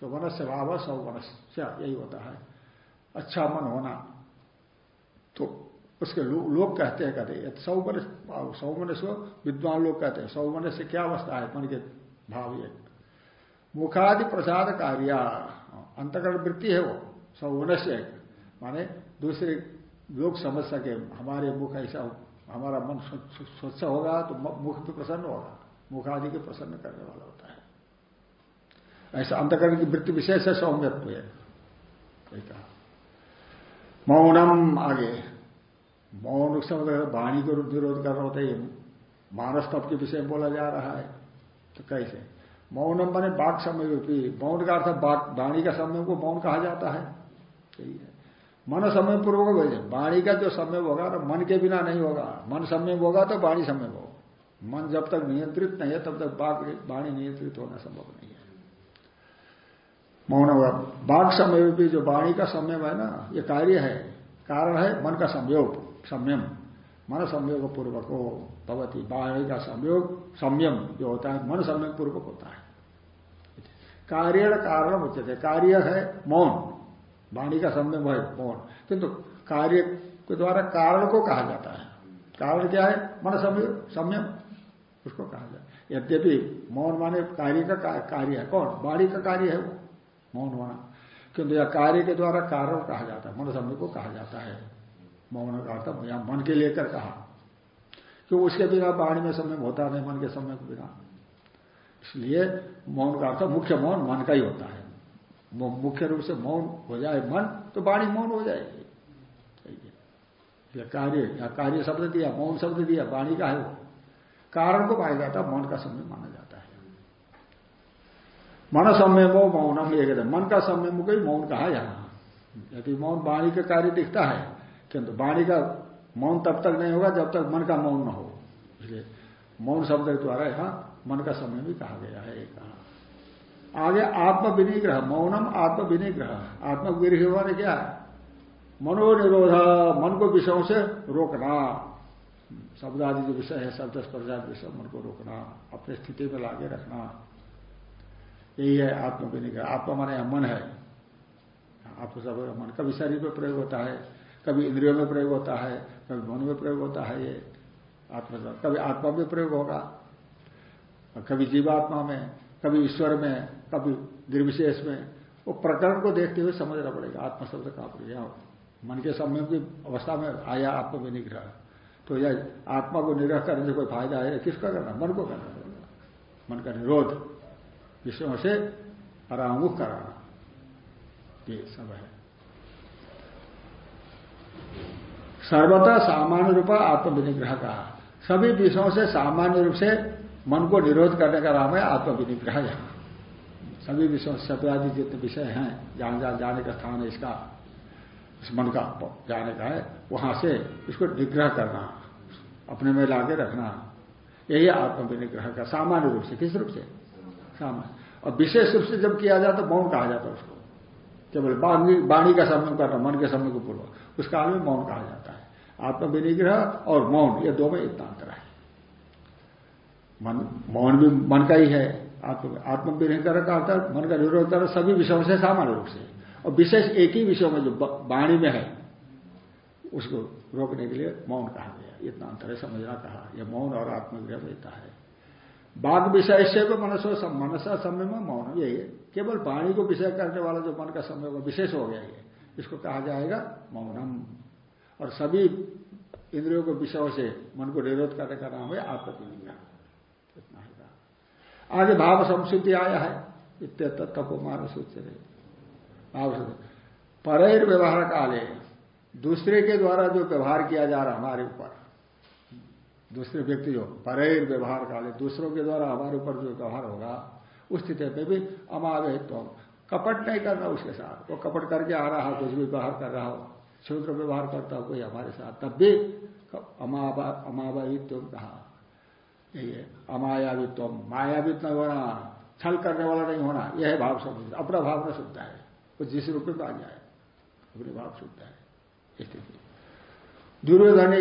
[SPEAKER 1] सुमन से भाव सौमनस्य, यही होता है। अच्छा मन होना। तो उसके लोग लो कहते हैं कहते सौमन सौमन से विद्वान लोग कहते हैं सौमन से क्या अवस्था है? मन के भाव ये। मुखादि प्रसाद कार्य। अंतकरण वृत्ति है वो सौमन से माने दूसरे लोग समझ सके, हमारे मुख ऐसा हमारा मन स्वच्छ होगा तो मुख भी प्रसन्न होगा। मुखादि के प्रसन्न करने वाला होता है। ऐसा अंतकरण की वृत्ति विशेष है सौम्यत्व है। मौनम आगे। मौन शब्द वाणी को विरोध कर रहा होता है मानस तप के विषय में बोला जा रहा है। तो कैसे? मौनम बने बाघ समय रूपी। मौन का अर्थ वाणी का समय को मौन कहा जाता है। यही है। मन समय पूर्वक वाणी का जो समय होगा तो मन के बिना नहीं होगा। मन समय होगा तो वाणी समय होगा। मन जब तक नियंत्रित नहीं है, तब तक वाणी नियंत्रित होना संभव नहीं है। मौन बाघ समय भी जो वाणी का समय है ना, ये कार्य है। कारण है मन का संयोग, संयम। मन संयोग पूर्वक हो भगवती वाणी का संयोग, संयम जो होता है, मन संयम पूर्वक होता है। कार्य कारण उचित कार्य है मौन। वाणी का संयम है मौन। किंतु कार्य के द्वारा कारण को कहा जाता है। कारण क्या है? मन संयम संयम, उसको कहा जाता है। यद्यपि मौन माने कार्य का कार्य है। कौन? वाणी का कार्य है वो। मौन होना। किंतु यह कार्य के द्वारा कारण कहा जाता है, मन समय को कहा जाता है। मौन का अर्थ या मन के लेकर कहा। क्यों उसके बिना वाणी में समय होता नहीं, मन के समय के बिना। इसलिए मौन का अर्थ मुख्य मौन मन का ही होता है। मुख्य रूप से मौन हो जाए मन तो वाणी मौन हो जाएगी। कार्य, या कार्य शब्द दिया, मौन शब्द दिया, वाणी का है वो। कारण को पाया जाता मौन का समय माना है। मन समय वो मौनम एक मन का समय को ही मौन कहा यहाँ यदि मौन वाणी का कार्य दिखता है किंतु वाणी का मौन तब तक नहीं होगा जब तक मन का मौन न हो इसलिए मौन शब्द के द्वारा यहाँ मन का समय भी कहा गया है कहा आगे आत्म विनिग्रह मौनम आत्म विनिग्रह आत्म विनिग्रह ने क्या मनोनिरोध मन को विषयों से रोकना शब्द आदि जो विषय है शब्द स्पर्शादि विषय मन को रोकना अपनी स्थिति में लागे रखना यही है आत्म विनिग्रह आत्मा माने मन है। आत्म सब मन कभी शरीर में प्रयोग होता है, कभी इंद्रियों में प्रयोग होता है, कभी मन में प्रयोग होता है ये आत्मा कभी आत्मा में प्रयोग होगा, कभी जीवात्मा में, कभी ईश्वर में, कभी निर्विशेष में। वो प्रकरण को देखते हुए समझना पड़ेगा, आत्मा शब्द का प्रयोग। मन के समय की अवस्था में आया, आत्म विनिग्रह तो यह आत्मा को निग्रह करने से कोई फ़ायदा है? किसका करना? मन को करना पड़ेगा। मन का निरोध। विषयों से परामुख कराना ये सब है। सर्वथा सामान्य रूप आत्मविनिग्रह का। सभी विषयों से सामान्य रूप से मन को निरोध करने का नाम है आत्मविनिग्रह यहाँ। सभी विषयों से सत्यादि जितने विषय हैं जहाँ जहाँ जाने का स्थान है इसका। इस मन का जाने का है, वहाँ से इसको निग्रह करना, अपने में लाके रखना। यही आत्मविनिग्रह का सामान्य रूप से, किस रूप से? सामान्य। और विशेष रूप से जब किया जाता तो मौन कहा जाता है उसको। केवल वाणी का समय करना, मन के समय को पूर्व उस काल में मौन कहा जाता है। आत्मविनिग्रह और मौन, ये दो में इतना अंतर है। मन, मौन भी मन का ही है। आत्म आत्मविनिग्रह का अर्थ मन का निरोध कर सभी विषयों से सामान्य रूप से। और विशेष एक ही विषय में जो वाणी में है, उसको रोकने के लिए मौन कहा गया। इतना अंतर है समझना कहा यह मौन और आत्मग्रह रहता है। बाघ विषय से को मनसो मनसा समय में मौन यही है केवल वाणी को विषय करने वाला जो मन का समय होगा विशेष हो गया ये। इसको कहा जाएगा मौनम। और सभी इंद्रियों को विषयों से, मन को निरोध करने का नाम है आत्मविज्ञान इतना है आगे भाव संस्कृति आया है, इत्य तपोमान सूच भाव पर व्यवहार काले, दूसरे के द्वारा जो व्यवहार किया जा रहा हमारे ऊपर दूसरे व्यक्ति जो परेर व्यवहार काले दूसरों के द्वारा हमारे ऊपर जो व्यवहार होगा, उस स्थिति में भी अमावे तो कपट नहीं करना उसके साथ। वो कपट करके आ रहा कुछ भी व्यवहार कर रहा हो क्षुद्र व्यवहार करता हो, कोई हमारे साथ, तब भी अमावावित्व कहा। अमायावित्व। मायावित न होना, छल करने वाला नहीं होना, यह है भाव सब अपना भाव न सुनता है, वो जिस रूप में आ जाए अपने भाव सुनता है, स्थिति। दुर्योधन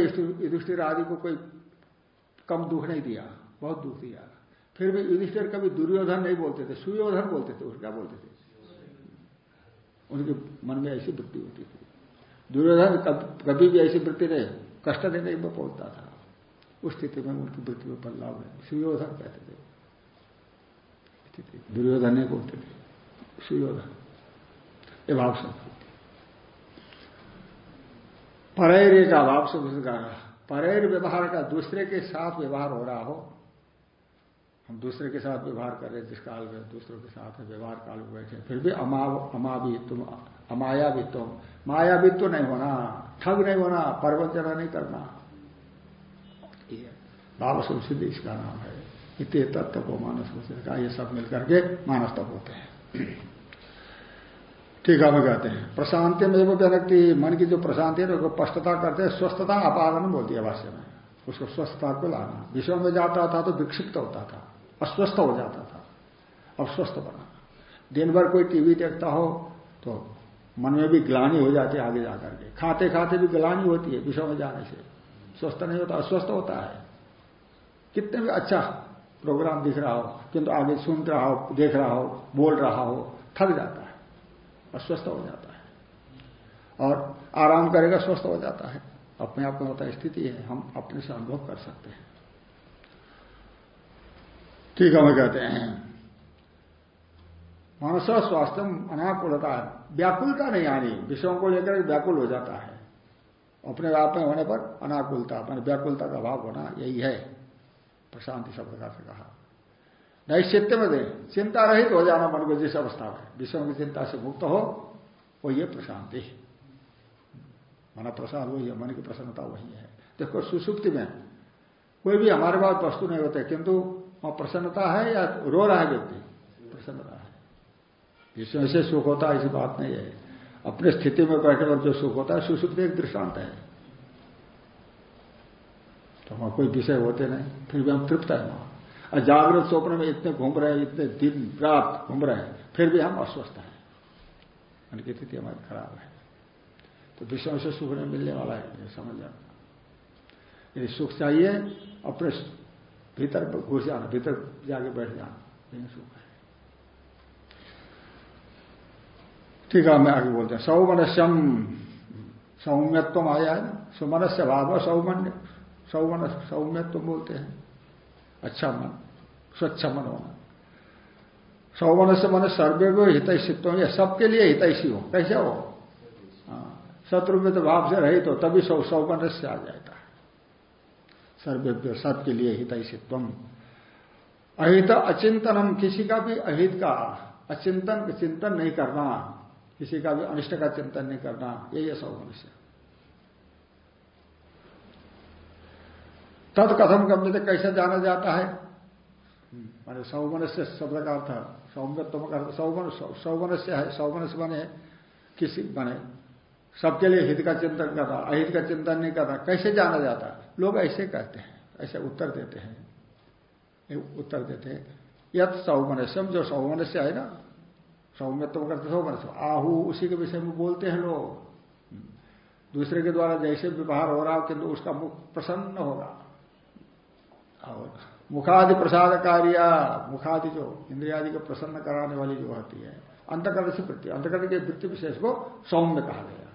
[SPEAKER 1] युधिष्ठिर आदि को कोई कम दुख नहीं दिया, बहुत दुख दिया। फिर भी युधिष्ठिर कभी दुर्योधन नहीं बोलते थे सुयोधन बोलते थे क्या बोलते थे। उनके मन में ऐसी वृत्ति होती थी। दुर्योधन कभी भी ऐसी वृत्ति नहीं, कष्ट देने में बोलता था। उस स्थिति में उनकी वृत्ति में बदलाव है। सुयोधन कहते थे। दुर्योधन नहीं बोलते थे। सुयोधन ये भाव संस्कृति परेरे का भाव संस्कृति परेर व्यवहार का दूसरे के साथ व्यवहार हो रहा हो, हम दूसरे के साथ व्यवहार कर रहे जिस काल में दूसरों के साथ व्यवहार काल में बैठे फिर भी अमा अमावी तुम अमाया भी तुम माया भी तो नहीं होना, ठग नहीं होना, परवंचना नहीं करना। भाव संसिद्धि इसका नाम है। इतने तत्व को मानस का ये सब मिलकर के मानस तप होते हैं। ठीक है कहते हैं। प्रशांति में वो व्यक्ति मन की जो प्रशांति है, उसको स्पष्टता करते हैं, स्वस्थता अपादन बोलती है भाष्य में। उसको स्वस्थता को लाना। विषय में जाता था तो विक्षिप्त होता था, अस्वस्थ हो जाता था अब स्वस्थ बना। दिन भर कोई टीवी देखता हो तो मन में भी ग्लानी हो जाती है आगे जाकर के। खाते खाते भी ग्लानी होती है विषय में जाने से। स्वस्थ नहीं होता, अस्वस्थ होता है। कितने भी अच्छा प्रोग्राम दिख रहा हो, किंतु आगे सुन रहा हो, देख रहा हो, बोल रहा हो, थक जाता है। अस्वस्थ हो जाता है। और आराम करेगा, स्वस्थ हो जाता है। अपने आप में होता स्थिति है, हम अपने से अनुभव कर सकते हैं। ठीक है, हम कहते हैं मनुष्य स्वास्थ्य अनाकुलता, व्याकुलता नहीं आनी। विषयों को लेकर व्याकुल हो जाता है। अपने आप में होने पर अनाकुलता मान व्याकुलता का भाव होना यही है। प्रशांति शब्द का से कहा। नैश्चित्य में दे चिंता रहित हो जाना मन को जिस अवस्था में विषयों की चिंता से मुक्त हो, वो ये प्रशांति मन प्रसाद वही है मन की प्रसन्नता वही है। देखो, सुसुप्ति में कोई भी हमारे पास वस्तु नहीं होते, किंतु वहाँ प्रसन्नता है या रो रहा है व्यक्ति? प्रसन्नता है। विषयों से सुख होता है, ऐसी बात नहीं है। अपने स्थिति में बैठे जो सुख होता है, सुसुप्ति एक दृष्टांत है। तो वहाँ कोई विषय होते नहीं, फिर भी हम तृप्त है वहाँ। जागृत स्वप्न में इतने घूम रहे हैं, इतने दिन रात घूम रहे हैं, फिर भी हम अस्वस्थ हैं। मन की स्थिति हमारी खराब है। तो विषयों से सुख नहीं मिलने वाला है, ये समझ जाना। यदि सुख चाहिए, अपने भीतर घुस जाना, भीतर जाके बैठ जाना, यही सुख है। ठीक है, मैं आगे बोलते हैं। सौमनस्यम सौम्यत्व आया है। सुमनस्य भाव, सौमन्य सौमन सौम्यत्व बोलते हैं। अच्छा मन। स्वच्छ मन होना। सौवन से मन सर्वे को हितैषित्व हो सबके लिए हितैषी हो। कैसे हो? हाँ, शत्रु में तो भाव से रहित हो तभी सौ सौवन से आ जाता है। सर्वे सबके लिए हितैषित्व अहित अचिंतनम किसी का भी अहित का अचिंतन चिंतन नहीं करना किसी का भी अनिष्ट का चिंतन नहीं करना यही है सौवन से। तद कथम गम्य कैसे जाना जाता है? माने सौमन से शब्द का अर्थ सौम्यत्व का अर्थ, सौमन से है सौमन से बने किसी, माने सबके लिए हित का चिंतन करना, अहित का चिंतन नहीं करना, कैसे जाना जाता? लोग ऐसे कहते हैं, ऐसे उत्तर देते हैं। उत्तर देते हैं यथ सौमनस्यम, जो सौमनस्य है ना सौम्यत्व करते सौमनस्य, आहू, उसी के विषय में बोलते हैं लोग। दूसरे के द्वारा जैसे व्यवहार हो रहा हो, किंतु उसका मुख प्रसन्न होगा। मुखादि प्रसाद कार्य मुखादि जो इंद्रियादि को प्रसन्न कराने वाली जो होती है, अंतकरण से वृत्ति अंतकरण के वृत्ति विशेष को सौम्य कहा गया।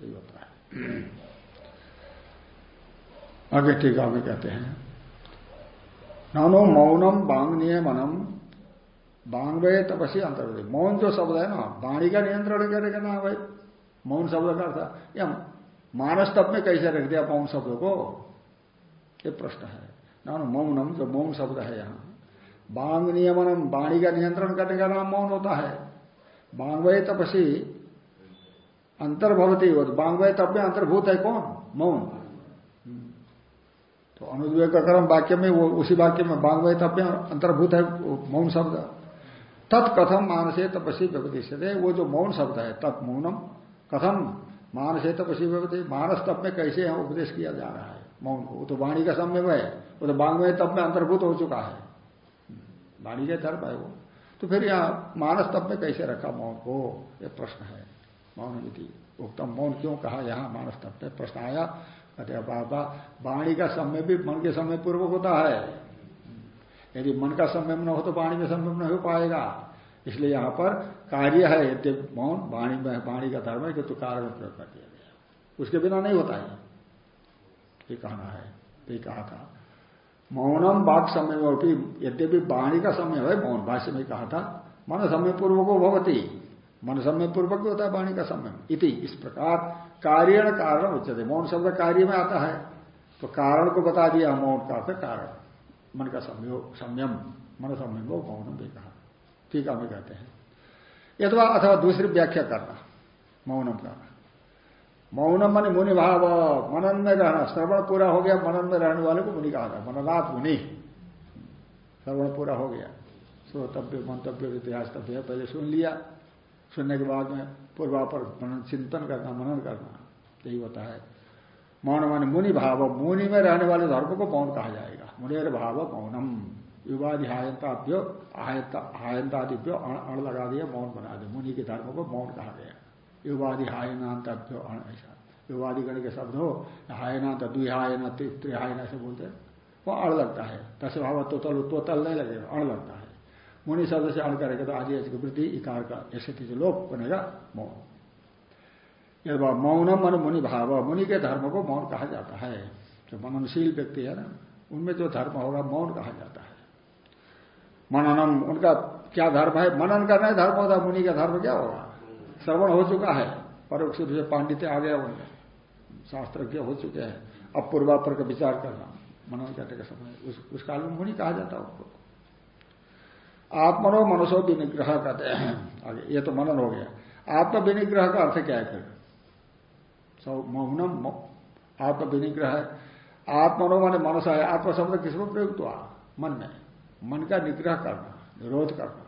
[SPEAKER 1] यही होता है। आगे ठीक आगे कहते हैं। नानो मौनम बांग नियमनम बांगवे तपसी अंतर्गत मौन जो शब्द है ना वाणी का नियंत्रण करने का भाई मौन शब्द का अर्थ, या मानस तप में कैसे रख दिया मौन शब्द को? ये प्रश्न है। ना मौनम जो मौन शब्द है यहाँ। बांग नियमनम वाणी का नियंत्रण करने का नाम मौन होता है। बांगवे तपसी अंतर्भवती तो बांगवे तप में अंतर्भूत है कौन? मौन। तो अनुद्वेग का क्रम वाक्य में वो उसी वाक्य में बांगवे तप में अंतर्भूत है मौन शब्द। तत्कथम मानसे तपसी व्यपदेश वो जो मौन शब्द है, तत् मौनम कथम मानसे तपसी व्यपति मानस तप में कैसे उपदेश किया जा रहा है? मौन को। वो तो वाणी का समय है। वो तो बांगवे तप में अंतर्भूत हो चुका है। वाणी का धर्म है वो। तो फिर यहाँ मानस तप में कैसे रखा मौन को? ये प्रश्न है। मौन विधि उत्तम मौन क्यों कहा? यहाँ मानस तप में प्रश्न आया। कहते बाबा, वाणी का समय भी मन के समय पूर्वक होता है। यदि मन का संयम न हो तो वाणी में संयम नहीं हो पाएगा। इसलिए यहाँ पर कार्य है। यद्य मौन वाणी में, वाणी का धर्म है कि तो कारण प्रयोग कर दिया गया उसके बिना नहीं होता है। ये कहना है, ये कहा था। मौनम बाघ समय यद्यपि वाणी का समय है, मौन, भाष्य में कहा था, मन समय पूर्वक भवती, मन समय पूर्वक होता है वाणी का समय इति, इस प्रकार कार्य कारण उच्चते मौन शब्द कार्य में आता है तो कारण को बता दिया, मौन का कारण। मन का संयम, मन संयम को मौनम भी कहा। ठीक है कहते हैं। यथवा अथवा दूसरी व्याख्या करना, मौनम का। मौनम मन मुनि भाव मनन में रहना श्रवण पूरा हो गया मनन में रहने वाले को मुनि कहा था, मननाथ मुनि। श्रवण पूरा हो गया। श्रोतव्य, मंतव्य इतिहास तब्य पहले सुन लिया। सुनने के बाद में पूर्वापर मनन, चिंतन करना, मनन करना, यही होता है। मौन मान मुनि भाव मुनि में रहने वाले धर्म को मौन कहा जाएगा? मुनेर भाव मौनम युवादि हायंताभ्यो हायंतादिभ्यो अण लगा दिया, मौन बना दिया। मुनि के धर्म को मौन कहा गया। युवादि हायनांताभ्यो अण ऐसा युवादि गण के शब्द हो हायना हायनांत द्विहायना त्रिहायना से बोलते हैं। वो अड़ लगता है। तस भाव तो तल तो तल नहीं लगेगा, अण लगता है। मुनि शब्द से अण करेगा तो आदि वृद्धि, इकार का ऐसे लोक बनेगा, मौन। यद मौनम मन मुनि भाव, मुनि के धर्म को मौन कहा जाता है। जो मननशील व्यक्ति है ना, उनमें जो धर्म होगा, मौन कहा जाता है। मननम, उनका क्या धर्म है? मनन करना धर्म होता मुनि का धर्म क्या होगा? श्रवण हो चुका है परोक्ष रूप से पांडित्य आ गया उनमें शास्त्रज्ञ हो चुके हैं। अब पूर्वापर का विचार करना मनन करने के समय उस, उस काल में मुनि कहा जाता उनको। आत्मनो मनसो विनिग्रह कहते हैं। आगे ये तो मनन हो गया। आत्म विनिग्रह का अर्थ क्या है फिर? मौनम आत्म विनिग्रह आत्मनो मन मनस है आत्म शब्द किसको प्रयुक्त हुआ? मन में। मन का निग्रह करना निरोध करना।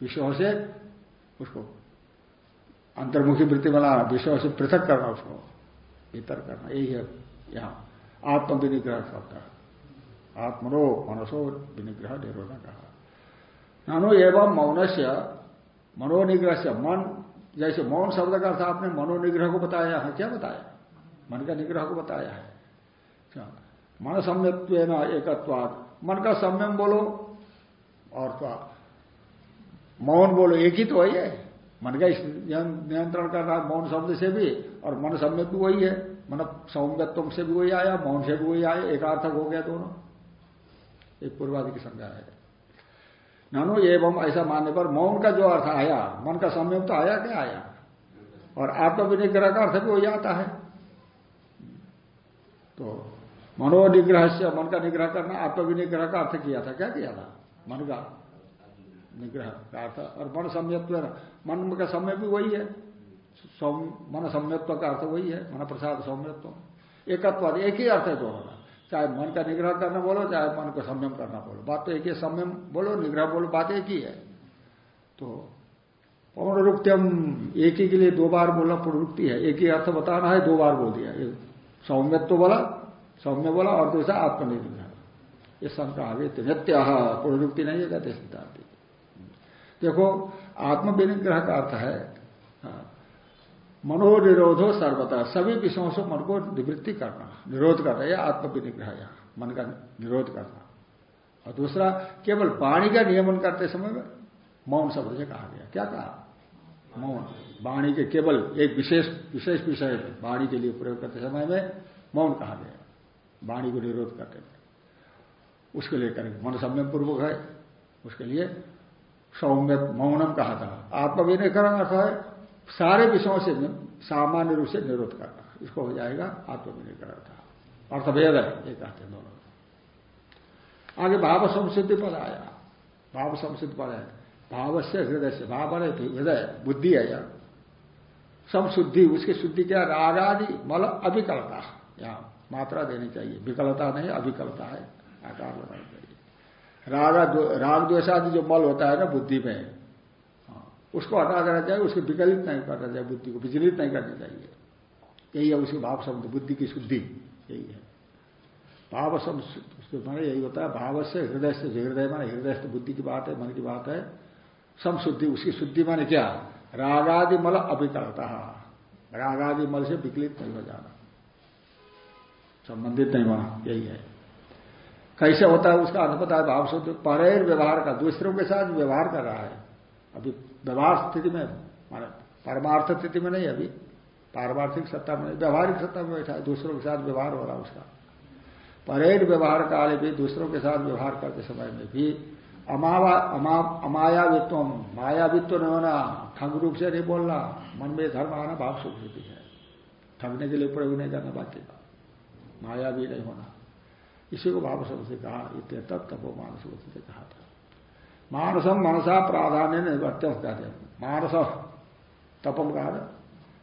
[SPEAKER 1] विषयों से उसको। अंतर्मुखी वृत्ति बनाना विषयों से पृथक करना उसको। भीतर करना। यही है यहाँ। आत्म विनिग्रह शब्द। आत्मनो मनसो विनिग्रह निरोध कहा नानो एवं मौन से मनोनिग्रह से मन। जैसे मौन शब्द का अर्थ आपने मनोनिग्रह को बताया है। क्या बताया? मन का निग्रह को बताया है। अच्छा, मन सम्यत्व एकत्वाद मन का संयम बोलो और तो मौन बोलो, एक ही तो वही है। मन का नियंत्रण कर रहा मौन शब्द से भी, और मन सम्यक भी वही है। मन सौम्यत्व से भी वही आया, मौन से भी वही आया, एकार्थक हो गया दोनों। एक पूर्वादि की संज्ञा है। नानो, एवं ऐसा मानने पर मौन का जो अर्थ आया, मन का संयम तो आया, क्या आया? और आपका विनिग्रह का अर्थ भी वही आता है। तो मनोनिग्रह से मन का निग्रह करना, आत्मविनिग्रह का अर्थ किया था, क्या किया था? मन का। निग्रह का अर्थ और मन सम्यत्व मन का समय भी वही है। मन सम्यत्व का अर्थ वही है। मन प्रसाद सौम्यत्व। एकत्व, एक ही अर्थ है दोनों का। चाहे मन का निग्रह करना बोलो, चाहे मन को संयम करना बोलो। बात तो एक ही संयम बोलो, निग्रह बोलो, बात एक ही है। तो पौनरुक्त्यम, एक ही के लिए दो बार बोलना पुनरुक्ति है। एक ही अर्थ बताना है, दो बार बोल दिया। सौम्यत्व बोला, सौम्य बोला, और दूसरा आत्मनिर्भर ये शंका नित्य पुनरुक्ति नहीं है, कहते सिद्धांत। देखो आत्म विनिग्रह का अर्थ है हाँ, मनोनिरोधो सर्वता सभी विषयों से मन को निवृत्ति करना निरोध करना यह आत्म विनिग्रह यहाँ मन का निरोध करना। और दूसरा केवल वाणी का नियमन करते समय मौन शब्द से कहा गया। क्या कहा? मौन। वाणी के केवल एक विशेष विशेष विषय वाणी के लिए प्रयोग करते समय में मौन कहा गया। वाणी को निरोध करते उसके लिए करेंगे। मन संयम पूर्वक है। उसके लिए सौम्य मौनम कहा था। आत्मविनयकरण अर्थ है। सारे विषयों से सामान्य रूप से निरोध करना। इसको हो जाएगा आत्मविनयकरण था। अर्थभेद है, ये कहते हैं दोनों। आगे भाव संसिद्धि पद आया। भाव संसिद्ध पद है। भाव से हृदय से भाव है हृदय, बुद्धि है यार शुद्धि उसकी शुद्धि क्या राग आदि मल अभिकलता यहाँ मात्रा देनी चाहिए। विकलता नहीं अभिकलता है। आकार लगाना चाहिए। राग राग द्वेषादि जो मल होता है ना बुद्धि में, उसको हटा देना चाहिए, उसको विकलित नहीं करना चाहिए, बुद्धि को विचलित नहीं करना चाहिए। यही है उसके भाव शब्द, बुद्धि की शुद्धि, यही है। भाव शब्द माने यही होता है, भाव से हृदय से हृदय माने हृदय से बुद्धि की बात है, मन की बात है, समशुद्धि, उसकी शुद्धि माने क्या? रागादि मल अभिकलता रागादि मल से विकलित नहीं हो जाना, संबंधित नहीं होना, यही है। कैसे होता है उसका अर्थ पता है भाव शुद्ध परेर व्यवहार का, दूसरों के साथ व्यवहार कर रहा है। अभी व्यवहार स्थिति में, माने परमार्थ स्थिति में नहीं अभी। पारमार्थिक सत्ता में, व्यवहारिक सत्ता में बैठा है, दूसरों के साथ व्यवहार हो रहा है उसका। परेड व्यवहार काल भी, दूसरों के साथ व्यवहार करते समय में भी अमायावित्व मायावित्व नहीं होना, ठग रूप से नहीं बोलना, मन में धर्म आना भाव स्वीकृति है। ठगने के लिए प्रयोग नहीं करना बाकी का माया भी नहीं होना। इसी को भाव शब्द से कहा इतने तब मानस से कहा था। मानसम मनसा प्राधान्य निवर्त्यम कहते मानस तपम कहा था।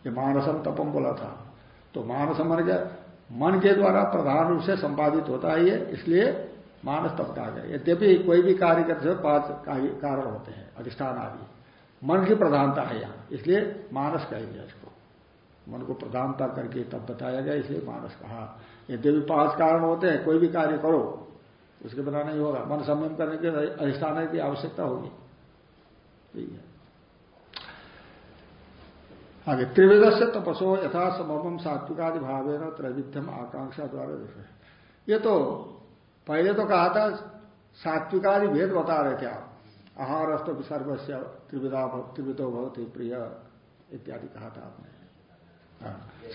[SPEAKER 1] ये मानसम तपम बोला था। तो मानस मन के मन के द्वारा प्रधान रूप से संपादित होता है ये इसलिए मानस तप कहा गया। यद्यपि कोई भी कार्य करते हुए पाँच कारण होते हैं, अधिष्ठान आदि। मन की प्रधानता है यहाँ, इसलिए मानस कहेंगे इसको। मन को प्रधानता करके तब बताया गया, इसलिए मानस कहा। यद्यपि पाँच कारण होते हैं, कोई भी कार्य करो, उसके बिना नहीं होगा। मन संयम करने के अधिष्ठान की आवश्यकता होगी। ठीक है। आगे त्रिविध से तपसो यथा समम सात्विकादि भावे न त्रैविध्यम आकांक्षा द्वारा ये तो पहले तो कहा था, सात्विकादि भेद बता रहे थे आप। आहार तो सर्वस्व त्रिविधो बहुत ही प्रिय, इत्यादि कहा था आपने।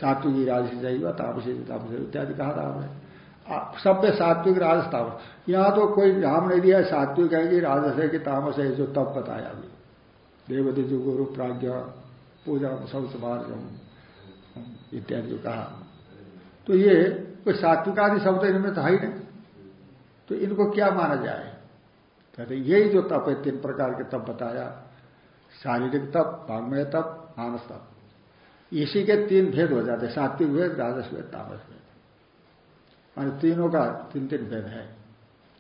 [SPEAKER 1] सात्विकी राजसी जाइए तापसी तापसी इत्यादि कहा था आपने। सब सात्विक राजस तामस यहाँ तो कोई नाम नहीं दिया सात्विक है कि राजस है कि तामस है, जो तब बताया अभी। देवदी जो गुरु प्राज्ञ, पूजा शौच मार्ग इत्यादि जो कहा। तो ये कोई सात्विक आदि शब्द इनमें था ही नहीं। तो इनको क्या माना जाए? कहते यही जो तप है, तीन प्रकार के तप बताया। शारीरिक तप भागमय तप, मानस तप। इसी के तीन भेद हो जाते हैं। सात्विक भेद राजस भेद, तामस भेद। मान तीनों का तीन तीन भेद है।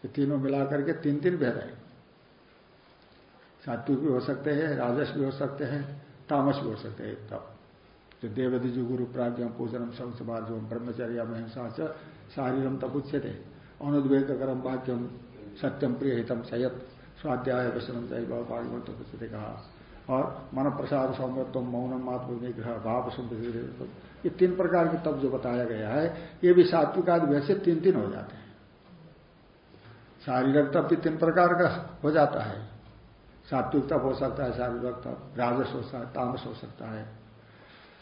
[SPEAKER 1] ये तीनों मिलाकर के तीन तीन भेद है। सात्विक भी हो सकते हैं राजस भी हो सकते हैं, तामस भी हो सकते हैं तब जो देवदी जो गुरु प्राज्ञ पूजनम संसमाज ब्रह्मचर्य महिंसा शारीरम तप उच्चते अनुद्वेग करम वाक्यम सत्यम प्रिय हितम सयत। स्वाध्याय वचनम जय भागवत तो कहा। और मन प्रसाद सौम्यत्व मौनम मात्र निग्रह भाव ये तीन प्रकार के तप जो बताया गया है, ये भी सात्विक आदि वैसे तीन तीन हो जाते हैं। शारीरिक तप भी तीन प्रकार का हो जाता है। सात्विक तप हो सकता है, शारीरिक तप, राजस हो सकता है, तामस हो सकता है।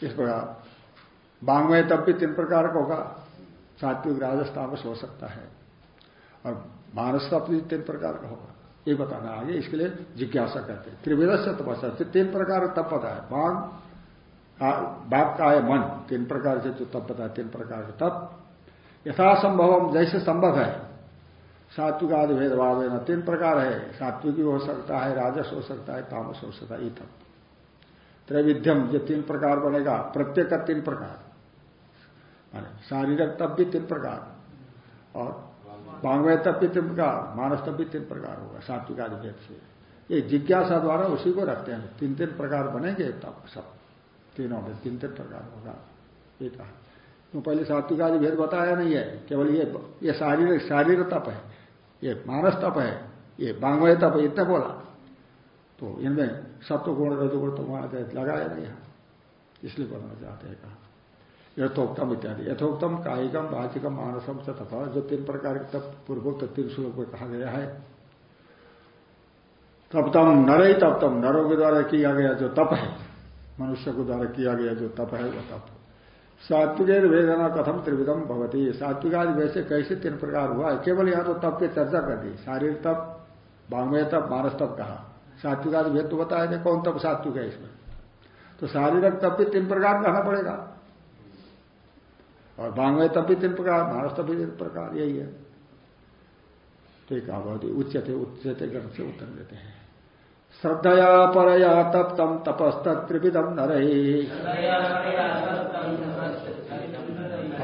[SPEAKER 1] इस प्रकार बांगमय तप भी तीन प्रकार का होगा। सात्विक, राजस, तामस हो सकता है। और मानस का भी तीन प्रकार का होगा। ये बताना आगे, इसके लिए जिज्ञासा करते त्रिवेद से तपस्या तीन प्रकार तप पता है। बाघ बाप का है मन, तीन प्रकार से जो तप पता है, तीन प्रकार का तप। यथासंभव जैसे संभव है, सात्विक आदि भेदभाव है ना, तीन प्रकार है। सात्विक भी हो सकता है, राजस हो सकता है, तामस हो सकता है, ये तप। त्रैविध्यम, ये तीन प्रकार बनेगा, प्रत्येक का तीन प्रकार। शारीरिक तप भी तीन प्रकार। और वांग्मय तप भी तीन प्रकार मानस तप भी तीन प्रकार होगा, सात्विक आदि भेद से। ये जिज्ञासा द्वारा उसी को रखते हैं। तीन तीन प्रकार बनेंगे तब सब। तीनों में तीन तीन प्रकार होगा। ये कहा। तो पहले सात्विक आदि भेद बताया नहीं है? केवल ये ये शारीरिक शारीरिक तप है। ये मानस तप है। ये बांगमय तप है, इतना बोला। तो इनमें सत्व गुण रजोगुण तो वहाँ लगाया नहीं है। इसलिए बोलना चाहते हैं कहा। यथोक्तम इत्यादि यथोक्तम कायिकम वाचिकम मानसम से तथा, जो तीन प्रकार के तप पूर्वोक्त तीन श्लोक में कहा गया है। तपतम नर ही तपतम, नरों के द्वारा किया गया जो तप है, मनुष्य को द्वारा किया गया जो तप है, वो तप। सात्विक वेदना कथम त्रिविधम भवती। सात्विक आदि वैसे कैसे तीन प्रकार हुआ? है केवल यहाँ तो तप की चर्चा कर दी। शारीरिक तप बांग्मय तप, मानस तप कहा। सात्विक आदि भेद तो बताया कौन तप सात्विक है इसमें। तो शारीरिक तप भी तीन प्रकार कहना पड़ेगा। और बांग्मय तप भी तीन प्रकार मानस तप भी तीन प्रकार, यही है। तो एक बहुत ही उच्चते उच्चते ग्रंथ से उत्तर देते हैं। श्रद्धया परया तप्तम तपस्त त्रिविधम नर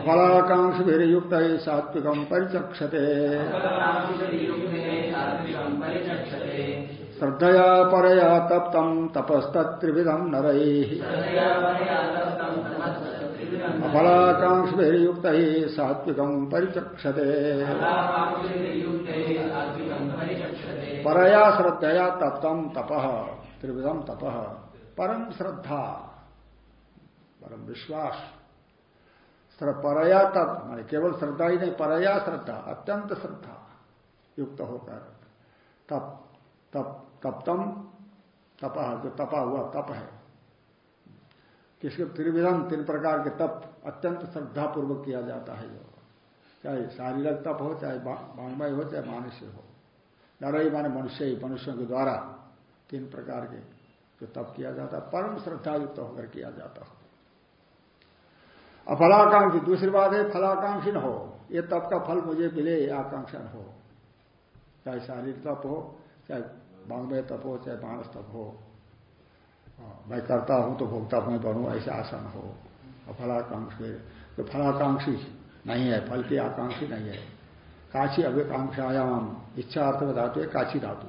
[SPEAKER 1] फलाकांक्ष युक्त सात्विकम परिचक्षते। श्रद्धया परया तप्तम तपस्त त्रिविधम नर फलाकांक्ष युक्त ही सात्विकम परिचक्षते। परया श्रद्धया तप्तम तप त्रिविधम तप। परम श्रद्धा परम विश्वास। परया तप, मान केवल श्रद्धा ही नहीं, परया श्रद्धा, अत्यंत श्रद्धा युक्त होकर। तप तप, तप्तम, तप, जो तपा हुआ तप है। किसके त्रिविधम तीन प्रकार के तप अत्यंत श्रद्धा पूर्वक किया जाता है जो चाहे शारीरिक तप हो चाहे वांगमय हो चाहे मानसिक हो। नरई माने मनुष्य ही मनुष्यों के द्वारा तीन प्रकार के जो तप किया जाता है परम श्रद्धा युक्त होकर किया जाता हो। अफलाकांक्षी दूसरी बात है फलाकांक्षी न हो। ये तप का फल मुझे मिले आकांक्षा हो। चाहे शारीरिक तप हो चाहे बांग्मय तप हो चाहे मानस तप हाँ, मैं करता हूँ तो भोगता मैं बनू, ऐसे आशा न हो अफलाकांक्षी तो फलाकांक्षी नहीं है, फल की आकांक्षी नहीं है। काशी अभिकांक्षायाम इच्छा अर्थ में धातु है, काशी धातु।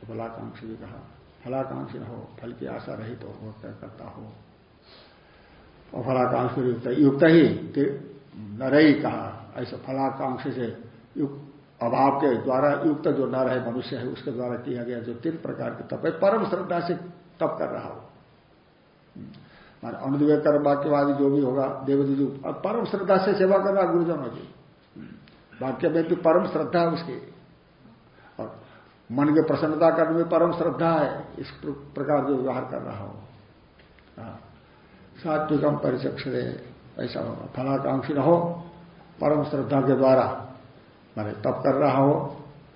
[SPEAKER 1] तो फलाकांक्षी भी कहा, फलाकांक्षी हो, फल की आशा रही तो हो करता हो। और फलाकांक्ष युक्त युक्त ही नरई कहा, ऐसा फलाकांक्षी से युक्त, अभाव के द्वारा युक्त जो नर है मनुष्य है, उसके द्वारा किया गया जो तीन प्रकार के तप है, परम श्रद्धा से तप कर रहा हो। मान अनुद्वेग कर्म वाक्यवादी जो भी होगा देवदी जी परम श्रद्धा से सेवा कर रहा गुरुजनों की। वाक्य में भी परम श्रद्धा है उसकी। और मन की प्रसन्नता करने में परम श्रद्धा है, इस प्रकार जो व्यवहार कर रहा हो। हाँ। सात्विकम परिचक्ष ऐसा होगा। फलाकांक्षी न हो परम श्रद्धा के द्वारा। मैंने तप कर रहा हो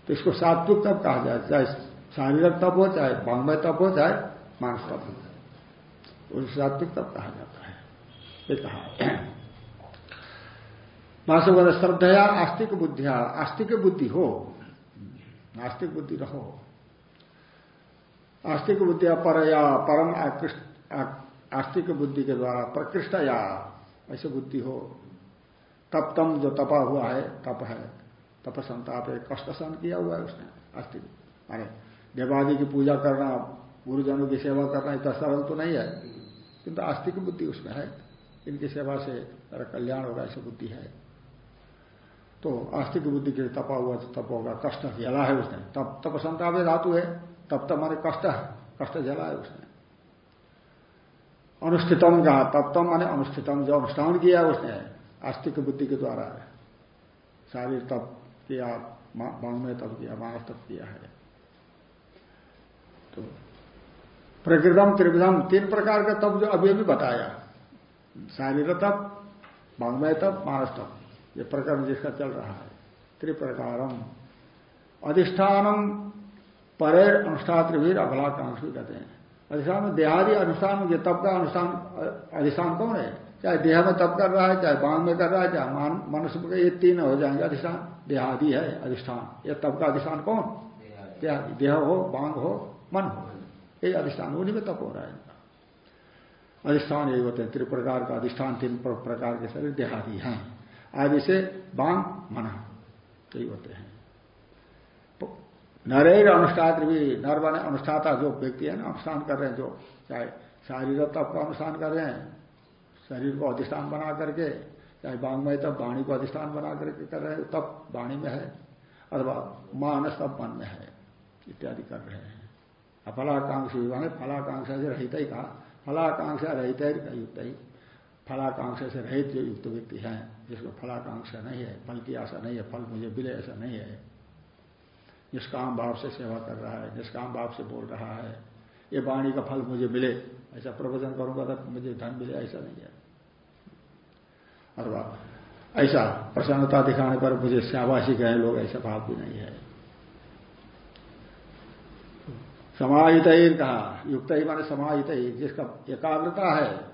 [SPEAKER 1] तो इसको सात्विक तप कहा जाए, चाहे शारीरिक तप हो, चाहे वांग्मय तप हो, चाहे मानस का हो उस सात्विक तप कहा जाता है। ये कहा। मासो बोला श्रद्धया, आस्तिक बुद्धिया आस्तिक बुद्धि हो नास्तिक बुद्धि रहो। आस्तिक बुद्धिया पर या परम आकृष्ट, आस्तिक बुद्धि के द्वारा प्रकृष्ट या ऐसे बुद्धि हो। तप तम जो तपा हुआ है, तप है। तप संताप है कष्ट सहन किया हुआ है उसने, आस्तिक। माने देवादि की पूजा करना गुरुजनों की सेवा करना इतना सरल तो नहीं है, किंतु आस्तिक बुद्धि उसमें है, इनकी सेवा से मेरा कल्याण होगा, ऐसी बुद्धि है। तो आस्तिक बुद्धि के तपा हुआ तप होगा, कष्ट जला है उसने। तप तप संताप धातु है तब तब माने कष्ट है, कष्ट जला है उसने। अनुष्ठितम कहा तब तब माने अनुष्ठितम, जो अनुष्ठान किया उसने, आस्तिक बुद्धि के द्वारा शारीर तप किया मन में तप किया मानस तप किया है। तो प्रकृतम त्रिविधम तीन प्रकार का तब जो अभी अभी बताया। शारीर तप वांग्मय तप मानस तप। ये प्रकरण जिसका चल रहा है। त्रिप्रकारम। अधिष्ठानम परे अनुष्ठात्रवीर अभलाकांक्षी कहते हैं। अधिष्ठान में देहादि अनुष्ठान ये तप का अनुष्ठान अधिष्ठान कौन है? चाहे देह में तप कर रहा है चाहे बांग में कर रहा है चाहे मनुष्य में ये तीन हो जाएँगे। अधिष्ठान देहादि है अधिष्ठान। ये तप का अधिष्ठान कौन? देहादि। देह हो बांग हो मन हो। ये अधिष्ठान, उन्हीं में तप हो रहा है। इनका अधिष्ठान यही होते हैं, त्रिप्रकार का अधिष्ठान, तीन प्रकार के शरीर, देहादि, हैं। आदि से बांग मना, यही होते हैं। नरेर अनुष्ठात भी, नर बने अनुष्ठाता, जो व्यक्ति है ना, अनुष्ठान कर रहे हैं, जो चाहे शारीरिक तप का अनुष्ठान कर रहे हैं, शरीर को अधिष्ठान बना करके, चाहे बांगमय तब वाणी को अधिष्ठान बना करके कर रहे हैं तब वाणी में है, अथवा मानस तब मन में है, इत्यादि कर रहे हैं। फलाकांक्षी माने फलाकांक्षा से रहित ही कहा। फलाकांक्षा रहित युक्त ही। फलाकांक्षा से रहित जो युक्त व्यक्ति है, जिसको फलाकांक्षा नहीं है, फल की आशा नहीं है, फल मुझे मिले ऐसा नहीं है। निष्काम भाव से सेवा कर रहा है, निष्काम भाव से बोल रहा है। ये वाणी का फल मुझे मिले, ऐसा प्रवचन करूँगा तो मुझे धन मिले, ऐसा नहीं है। अथवा ऐसा प्रसन्नता दिखाने पर मुझे शाबाशी गए लोग ऐसा भाव भी नहीं है। समाहित कहा युक्त ही माने समाहित, जिसका एकाग्रता है,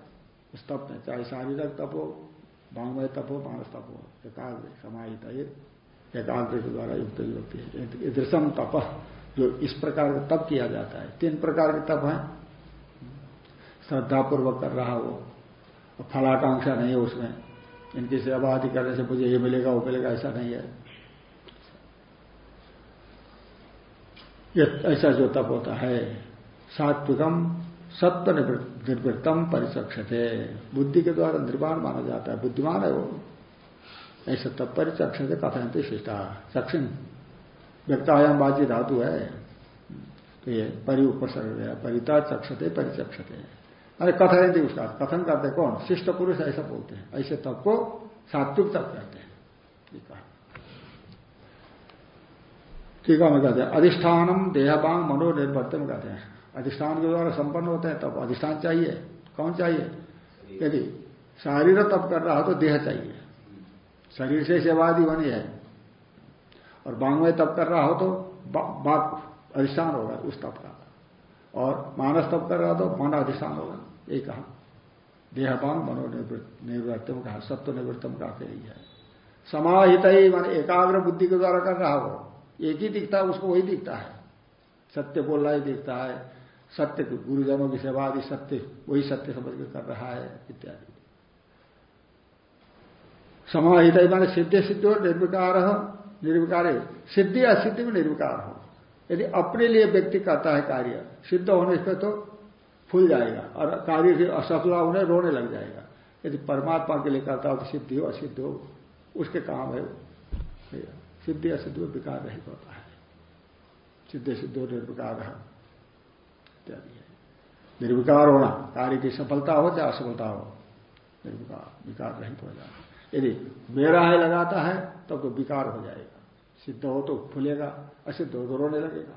[SPEAKER 1] उस तप में, चाहे शारीरिक तप हो वांगमय तप हो, मानस तप हो, एकाग्र समाहित एकाग्र के द्वारा युक्त व्यक्ति है। दृशम तप, जो इस प्रकार का तप किया जाता है। तीन प्रकार के तप है। श्रद्धापूर्वक कर रहा हो फलाकांक्षा नहीं है उसमें। इनकी सेवा आदि करने से मुझे ये मिलेगा, वो मिलेगा, ऐसा नहीं है ये ऐसा जो तप होता है सात्विकम सत्व निर्वृत्तम परिचक्षते। बुद्धि के द्वारा निर्माण माना जाता है, बुद्धिमान है वो। ऐसा तब परिचक्षते कथनते शिष्टा। चक्षिण व्यक्तायाम बाजी धातु है। तो ये परि उपसर्ग है, परिता चक्षते, परिचक्षते। अरे कथन थी उसका कथन करते कौन? शिष्ट पुरुष ऐसा बोलते हैं। ऐसे तप को सात्विक तप कहते हैं। ठीक है मैं कहते हैं, अधिष्ठानम देहबांग मनोनिर्वर्तन कहते हैं। अधिष्ठान के द्वारा संपन्न होते हैं, तब अधिष्ठान चाहिए। कौन चाहिए? यदि शारीर तप कर रहा हो तो देह चाहिए। शरीर से सेवादि बनी है। और बांग में तप कर रहा हो तो बाप अधिष्ठान होगा उस तप का। और मानस तप कर रहा हो तो मन अधिष्ठान होगा। यही कहा। देहबांग मनोनिवृत्तम कहा, सत्व निवृत्तम का यही है। समाहित ही मान एकाग्र बुद्धि के द्वारा कर रहा हो एक ही दिखता है, उसको वही दिखता है। सत्य बोल रहा ही दिखता है। सत्य गुरुजनों की सेवा आदि सत्य, वही सत्य समझ के कर रहा है, इत्यादि। समाहित माने सिद्ध सिद्ध हो, निर्विकार निर्विकार सिद्धि असिद्धि में निर्विकार हो। यदि अपने लिए व्यक्ति करता है कार्य, सिद्ध होने से तो फूल जाएगा और कार्य से असफल होने, रोने लग जाएगा। यदि परमात्मा के लिए करता हो तो सिद्धि हो, असिद्ध हो, उसके काम है सिद्धि असिद्ध विकार रहित होता है। सिद्ध सिद्ध निर्विकार इत्यादि है। निर्विकार होना कार्य की सफलता हो चाहे असफलता हो निर्विकार विकार रहित हो जाए यदि मेरा है लगाता है तब तो, तो विकार हो जाएगा। सिद्ध हो तो फूलेगा असिद्ध हो तो रोने लगेगा।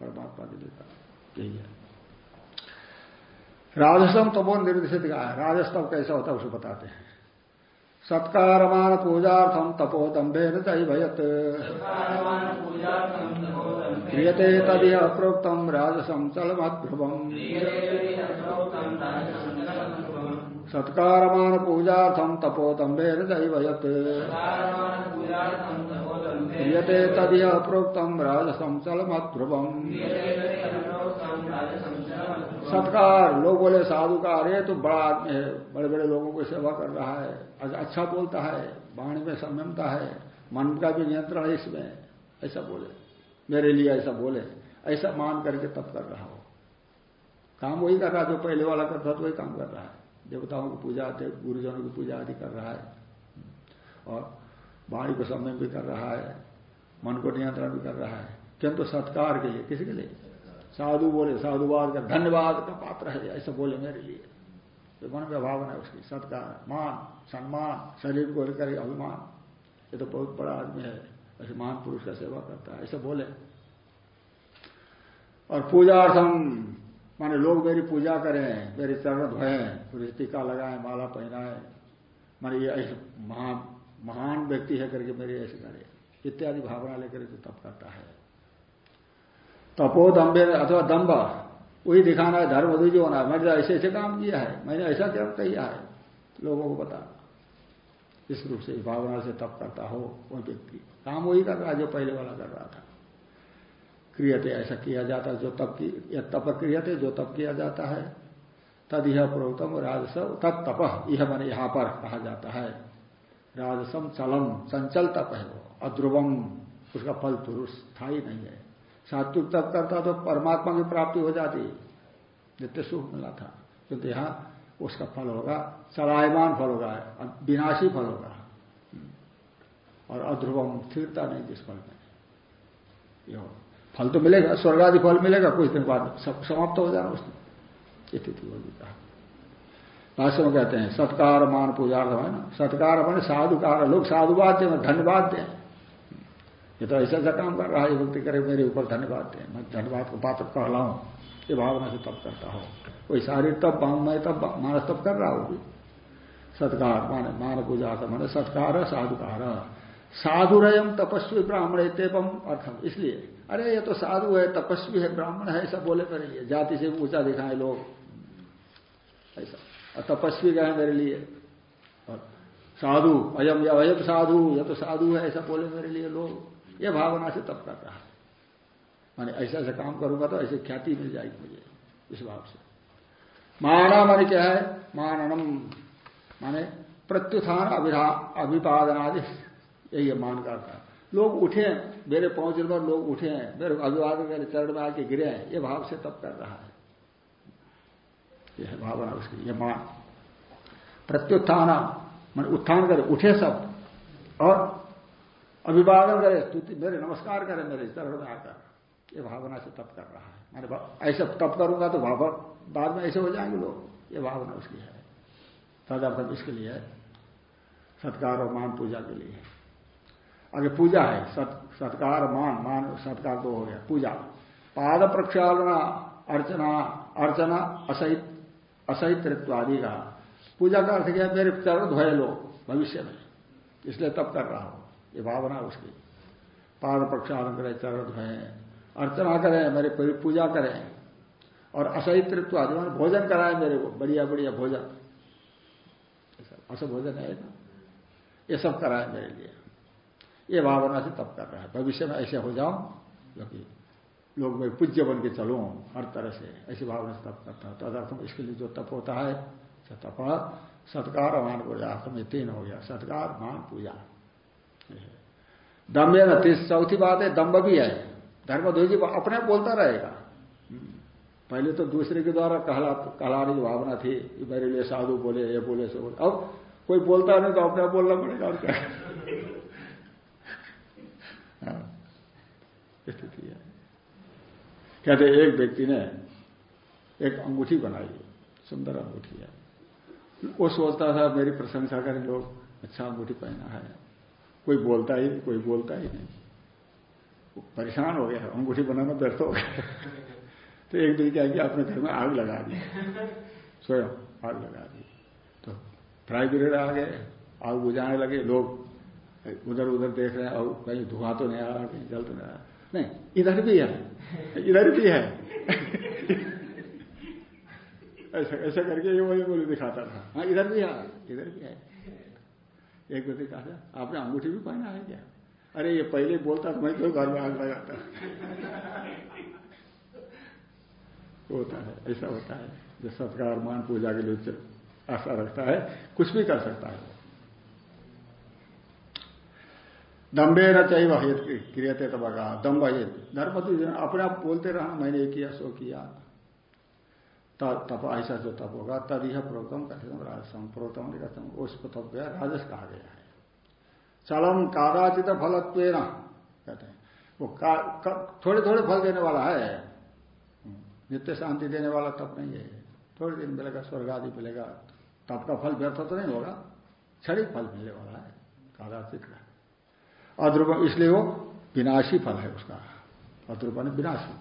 [SPEAKER 1] परमात्मा के लिए यही है। राजसम तपो निर्देशित कहा है। राजस्तव कैसा होता है उसे बताते हैं। सत्कारमान पूजार्थम तपोदम्भे न भयत क्रियते तदिह प्रोक्तम राजसम चलमध्रुवम सत्कारमान पूजार्थम न भयत क्रियते तदिह प्रोक्तम राजसम चलमध्रुवम सत्कार लोग बोले साधु का अरे तो बड़ा आदमी है बड़े बड़े लोगों को सेवा कर रहा है अच्छा बोलता है वाणी में संयमता है मन का भी नियंत्रण है इसमें ऐसा बोले। मेरे लिए ऐसा बोले ऐसा मान करके तब कर रहा हो। काम वही कर रहा जो पहले वाला करता था वही काम कर रहा है। देवताओं की पूजा गुरुजनों की पूजा आदि कर रहा है। और वाणी को संयम भी कर रहा है, मन को नियंत्रण भी कर रहा है। किंतु सत्कार के लिए किसी के लिए? साधु बोले, साधुवाद का धन्यवाद का पात्र है, ऐसा बोले मेरे लिए। तो मन में भावना है उसकी, सत्कार, मान, सम्मान, शरीर को लेकर अभिमान। ये तो बहुत बड़ा आदमी है, ऐसे महान पुरुष का सेवा करता है, ऐसा बोले। और पूजा पूजार्थम माने लोग मेरी पूजा करें, मेरे चरण धोए पूरी टीका लगाए, माला पहनाए। माने ये ऐसे महान महान व्यक्ति है करके मेरे ऐसे करे। इत्यादि भावना लेकर जो तप करता है। तपो दम्बे अथवा दम्ब वही दिखाना है, धर्म जो होना है। मैंने ऐसे ऐसे काम किया है, मैंने ऐसा क्या किया है, लोगों को बता इस रूप से भावना से तप करता हो वो व्यक्ति। काम वही कर रहा है जो पहले वाला कर रहा था। क्रियते ऐसा किया जाता है, जो तप की यह तप क्रियते, जो तप किया जाता है। तद यह प्रोक्तम राजस तत् तप यह मैंने यहाँ पर कहा जाता है। राजसम चलम, चंचल तप है वो, अध्रुवम, उसका फल पुरुष स्थायी नहीं है। सात्विक तप करता तो परमात्मा की प्राप्ति हो जाती। नित्य सुख मिला था। किंतु यहाँ उसका फल होगा, चलायमान फल होगा, विनाशी फल होगा। और अध्रुवम, स्थिरता नहीं जिस फल में। फल तो मिलेगा स्वर्ग आदि फल मिलेगा, कुछ दिन बाद सब समाप्त हो जाना उसने स्थिति होगी कहा। भाष्य में कहते हैं, सत्कार मान पूजा है ना? सत्कार मान साधुकार, लोग साधुवाद दें, धन्यवाद दें। ये तो ऐसा ऐसा काम कर रहा है व्यक्ति करे, मेरे ऊपर धन्यवाद दें। मैं धन्यवाद को पात्र कहलाऊं, ये भावना से तप करता हो। कोई सारी तब मैं तब मानस तब कर रहा होगी सत्कार माने, मान पूजा का माने सत्कार, साधुकार। साधुरयम तपस्वी ब्राह्मण तेपम अर्थम। इसलिए अरे, ये तो साधु है, तपस्वी है, ब्राह्मण है, ऐसा बोले मेरे लिए जाति से ऊँचा दिखाए लोग। ऐसा। और तपस्वी गए मेरे लिए। और साधु, अयम या अयम साधु, ये तो साधु है, ऐसा बोले मेरे लिए लोग। ये भावना से तप कर रहा है। माने ऐसा ऐसा काम करूँगा तो ऐसे ख्याति मिल जाएगी मुझे, इस भाव से। माना माने क्या है? माननम। माने प्रत्युत्थान अभिपादन आदि यही है मान करता लोग उठे मेरे पहुँचने पर लोग उठे हैं, मेरे अभिवादन मेरे चरण में आके गिरे हैं। ये भाव से तप कर रहा है। यह भावना उसकी ये मान। प्रत्युत्थान मान उत्थान करे, उठे सब और अभिवादन करे, स्तुति, मेरे नमस्कार करे, मेरे चरण में आकर। ये भावना से तप कर रहा है। मैंने ऐसे तप करूँगा तो भाव, बाद में ऐसे हो जाएँगे लोग। ये भावना उसकी है। तदर्थम इसके लिए सत्कार और मान पूजा के लिए। आगे पूजा है सत, सत्कार मान मान सत्कार तो हो गया पूजा। पाद प्रक्षालना अर्चना अर्चना असहित असहित आदि का पूजा का अर्थ क्या मेरे चरण धोए लो भविष्य में। इसलिए तब कर रहा हूँ। ये भावना उसकी। पाद प्रक्षालन करें चरण धोए। अर्चना करें मेरे पूजा करें। और असहित्व आदि मान भोजन कराए मेरे को बढ़िया बढ़िया भोजन असो भोजन है ना? ये सब कराए मेरे लिए। ये भावना से तप कर रहा है। भविष्य में ऐसे हो जाऊँ, क्योंकि लोग मैं पूज्य बन के चलूँ हर तरह से, ऐसी भावना से तप करता हूँ। तदर्थम इसके लिए जो तप होता है तप सत्कार मान पूजा। अर्थम तीन हो गया। सत्कार, मान पूजा। दम्भ न तीस, चौथी बात है, दम्भ भी है। धर्मध्वजी अपने बोलता रहेगा। पहले तो दूसरे के द्वारा कहला, कहलाने की भावना थी कि मेरे लिए साधु बोले, ये बोले, सो बोले। अब कोई बोलता नहीं तो अपने बोलना पड़ेगा और क्या हाँ, स्थिति है। कहते एक व्यक्ति ने एक अंगूठी बनाई, सुंदर अंगूठी है। वो सोचता था, मेरी प्रशंसा करें लोग अच्छा अंगूठी पहना है। कोई बोलता ही, कोई बोलता ही नहीं। परेशान हो गया, अंगूठी बनाना व्यर्थ हो गया। तो एक दिन क्या किया, अपने घर में आग लगा दी। स्वयं आग लगा दी। तो फ्राई ब्रिगेड आ गए, आग बुझाने लगे, लोग उधर उधर देख रहे हैं, और कहीं धुआँ तो नहीं आ रहा, कहीं जल तो नहीं आ रहा। नहीं, इधर भी है, इधर भी है। ऐसा ऐसा करके ये वही बोले दिखाता था। हाँ इधर भी है, इधर भी है। एक व्यक्ति कहा था आपने अंगूठी भी पहना है क्या? अरे, ये पहले बोलता तो मैं क्यों घर में आग लगाता। होता है, ऐसा होता है। जो सत्कार, मान, पूजा के लिए आशा रखता है, कुछ भी कर सकता है। दम्बे न चाहिए वह क्रियते तब का दम्ब धर्म तो अपने आप बोलते रहना मैंने ये किया, सो किया। तप ऐसा जो तप होगा तद यह प्रोतम कथितम राजसम प्रोतम कथम उस तप गया राजस कहा गया है। चलम कादाचित फलत्व कहते हैं। वो थोड़े थोड़े फल देने वाला है। नित्य शांति देने वाला तप नहीं है। थोड़े दिन मिलेगा, स्वर्ग आदि मिलेगा। तप का फल व्यर्थ तो नहीं होगा। क्षणिक फल मिलने वाला है। कादाचित अध्रुव इसलिए वो विनाशी फल है उसका। अध्रुव ने विनाशी।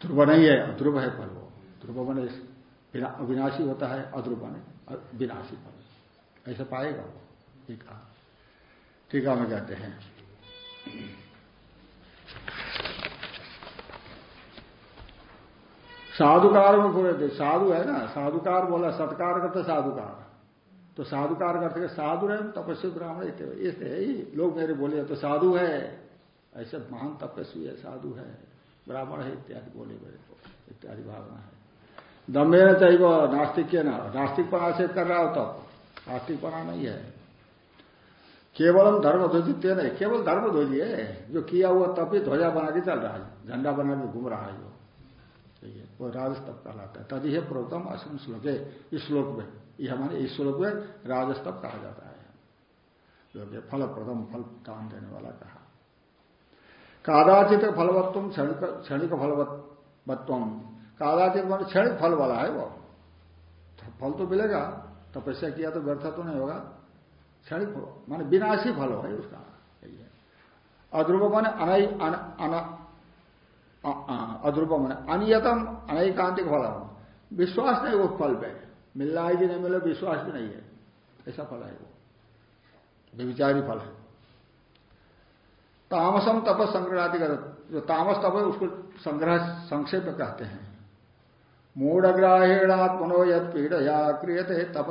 [SPEAKER 1] ध्रुव नहीं है, अध्रुव है फल वो। ध्रुव बने अविनाशी होता है अध्रुव ने विनाशी फल। ऐसा पाएगा वो टीका टीका में कहते हैं। साधुकार में बोले थे, साधु है ना? साधुकार बोला, सत्कार करते साधुकार। तो साधु साधुकार करते साधु है तपस्वी ब्राह्मण ऐसे है लोग मेरे बोले तो साधु है। ऐसे महान तपस्वी है, साधु है। ब्राह्मण है, इत्यादि बोले मेरे को, इत्यादि भावना है। दमे न चाहिए नास्तिक के ना नास्तिक आक्षेप कर रहा हो तब नास्तिकपना नहीं है। केवल धर्म ध्वजित्य नहीं केवल धर्म ध्वजी है। जो किया हुआ तब भी ध्वजा बना के चल रहा है, झंडा बना के घूम रहा है जो वो राजस्तप कहलाता है। तभी है प्रोतम अश्विन श्लोक इस श्लोक में। ये हमारे श्लोक में राजस्तप कहा जाता है। जो फल प्रथम फल काम देने वाला कहा। कादाचित फलवत्व क्षणिक क्षणिक फलवत्व कादाचित मान क्षणिक फल वाला है वो। फल तो मिलेगा, तपस्या किया तो व्यर्थ तो नहीं होगा। क्षणिक माने विनाशी फल है उसका। अध्रुव माने अनय अध्रुव माने अनियतम, अनैकांतिक फल। विश्वास नहीं वो फल पे मिलना है कि नहीं मिले विश्वास भी नहीं है। ऐसा फल है वो। विचारी फल है तामसम तप संग्रहादि का जो तामस तप है उसको संग्रह संक्षेप में कहते हैं। मूढ़ग्राहेणात्मनो यद पीड़या क्रियते तप।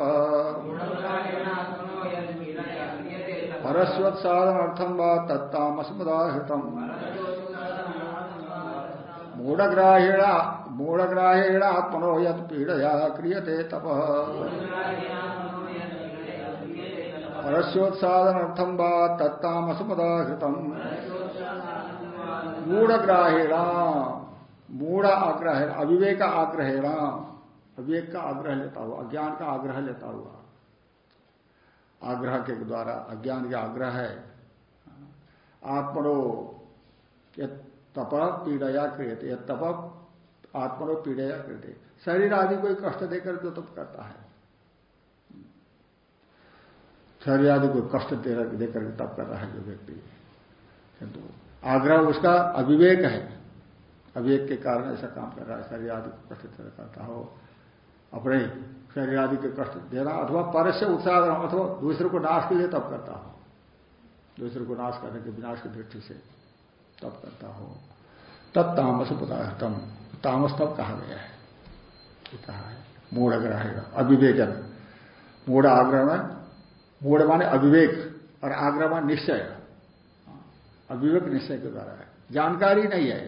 [SPEAKER 1] परस्वत्साधनार्थम व तत्तामसमुदाहृतम। मूढ़ग्राहेण मूढ़ग्राहेण आत्मनो यद पीड़या क्रियते तप। परस्योत्साधनार्थम व तत्तामसमुदाहृतम। मूढ़ग्राहेण, मूढ़ आग्रह, अविवेक आग्रह है अविवेक का आग्रह लेता हुआ, अज्ञान का आग्रह लेता हुआ। आग्रह के द्वारा, अज्ञान का आग्रह है। आत्मनो तप पीड़या क्रियते तप आत्मनो पीड़या क्रियते। शरीर आदि को कष्ट देकर जो तप करता है। शरीर आदि को कष्ट देकर तप कर रहा है जो व्यक्ति। किंतु आग्रह उसका अविवेक है। अविवेक के कारण ऐसा काम कर रहा है। शरीर आदि को कष्ट करता हो, अपने शरीर आदि के कष्ट देना अथवा पर से उत्साह, अथवा दूसरे को नाश के लिए तप करता हो। दूसरे को नाश करने के विनाश की दृष्टि से। तप करता हो। तब तामस पदार्थम तामस तब कहा गया है। कहा है। मूढ़ आग्रह अविवेकन मूढ़ आग्रह मूढ़ माने अविवेक, और आग्रह मान निश्चय। अविवेक निश्चय के द्वारा है। जानकारी नहीं है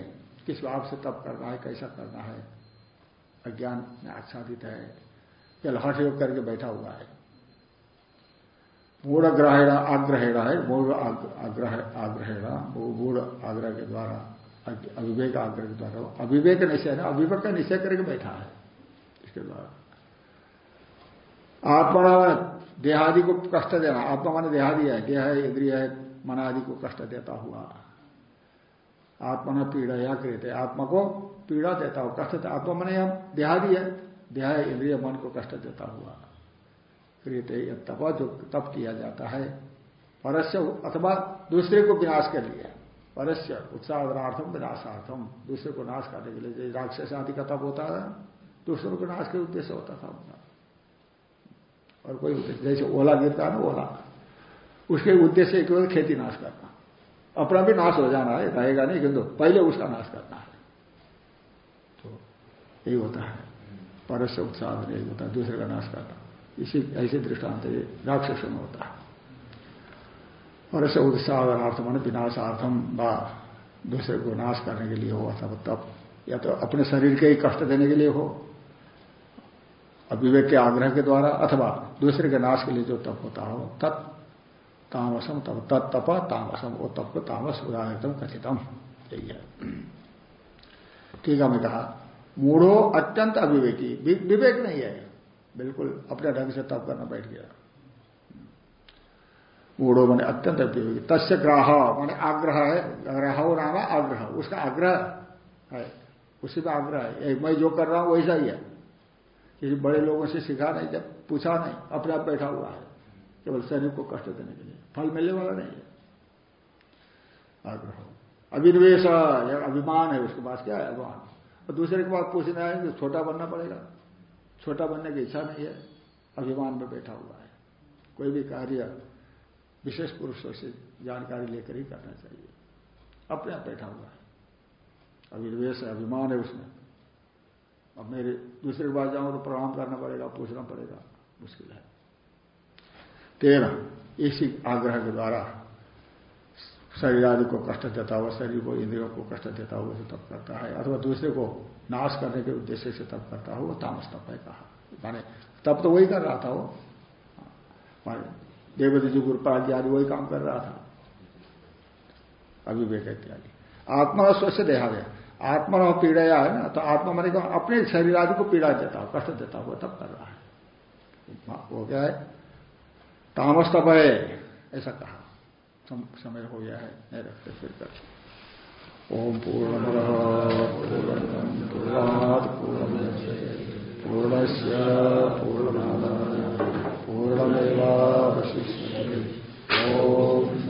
[SPEAKER 1] किस भाव से तप करना है, कैसा करना है। अज्ञान में आच्छादित है। केवल हठ योग करके बैठा हुआ है। मूढ़ ग्रहण आग्रहेण है मूढ़ आग्रह, आग्रहेण मूढ़ आग्रह के द्वारा अविवेक आग्रह के द्वारा, अविवेक निश्चय है, अविवेक का निश्चय करके बैठा है, इसके द्वारा। आत्मा देहादि को कष्ट देना, आत्मा माने देहादि है, देह है, इंद्रिय है, मन आदि को कष्ट देता हुआ। आत्मा न पीड़ा, या कृत आत्मा को पीड़ा देता हुआ, कष्ट आत्मा मन हम देहादि है, देहा इंद्रिय, मन को कष्ट देता हुआ। कृत तप, जो तप किया जाता है, परस्य अथवा दूसरे को विनाश कर लिया परस्य उत्साहनार्थम विनाशार्थम। दूसरे को नाश करने के लिए राक्षस आदि का तप होता है, दूसरों को नाश के उद्देश्य होता था उनका और कोई उद्देश्य, जैसे ओला गिरता है ना, ओला। उसके उद्देश्य केवल खेती नाश करना। अपना भी नाश हो जाना है, रहेगा नहीं, किंतु पहले उसका नाश करना है। तो यही होता है। परस्य, उत्साह, यही होता दूसरे का नाश करना। इसी, ऐसे दृष्टांत ये राक्षस में होता है। परस्य उत्साहनार्थ मान विनाशार्थम व दूसरे को नाश करने के लिए हो, अथवा तब या तो अपने शरीर के ही कष्ट देने के लिए हो अविवेक के आग्रह के द्वारा, अथवा दूसरे के नाश के लिए जो तप होता हो, तत्, तामसम, तप, तत्, तप, तामसम वो तप को तामस उदाहरण कथितम, यही है। ठीक है, मैं कहा, मूढ़ो अत्यंत अविवेकी विवेक नहीं है। बिल्कुल अपने ढंग से तप करना बैठ गया। मूढ़ो मैंने अत्यंत अविवेकी तस्य ग्राह, मैंने आग्रह है। ग्राह नाम आग्रह, उसका आग्रह है। उसी का आग्रह है। मैं जो कर रहा हूँ, वैसा ही है। किसी बड़े लोगों से सिखा नहीं, जब पूछा नहीं, अपने आप बैठा हुआ है। केवल सैनिक को कष्ट देने के लिए। फल मिलने वाला नहीं है। आग्रह। अभिनिवेश अभिमान है, उसके पास क्या है? अभिमान। और दूसरे के पास पूछने आए तो छोटा बनना पड़ेगा। छोटा बनने की इच्छा नहीं है, अभिमान में बैठा हुआ है। कोई भी कार्य विशेष पुरुषों से जानकारी लेकर ही करना चाहिए। अपने आप बैठा हुआ है। अभिनिवेश है, अभिमान है उसमें। अब मेरे दूसरे के पास जाऊँ तो प्रणाम करना पड़ेगा, पूछना पड़ेगा, मुश्किल है। तेरह इसी आग्रह के द्वारा शरीर आदि को कष्ट देता हुआ, शरीर को इंद्रियों को कष्ट देता हुआ तप करता है, अथवा दूसरे को नाश करने के उद्देश्य से तप करता हो, वो तामस तप है कहा। माने तप तो वही कर रहा था वो। देवती जी गुरु आदि वही काम कर रहा था। अभिवेक इत्यादि। आत्मा स्वच्छ देहा गया आत्मा पीड़ा है ना तो आत्मा मैंने कहा अपने शरीर आदि को पीड़ा देता हो, कष्ट देता हुआ तब कर रहा है। वो क्या है। तामस तप है, ऐसा कहा। समय हो गया है, नहीं रखते फिर कर ओम पूर्ण पूर्ण पूर्णश पूर्णा पूर्णमेवशिष्य ओम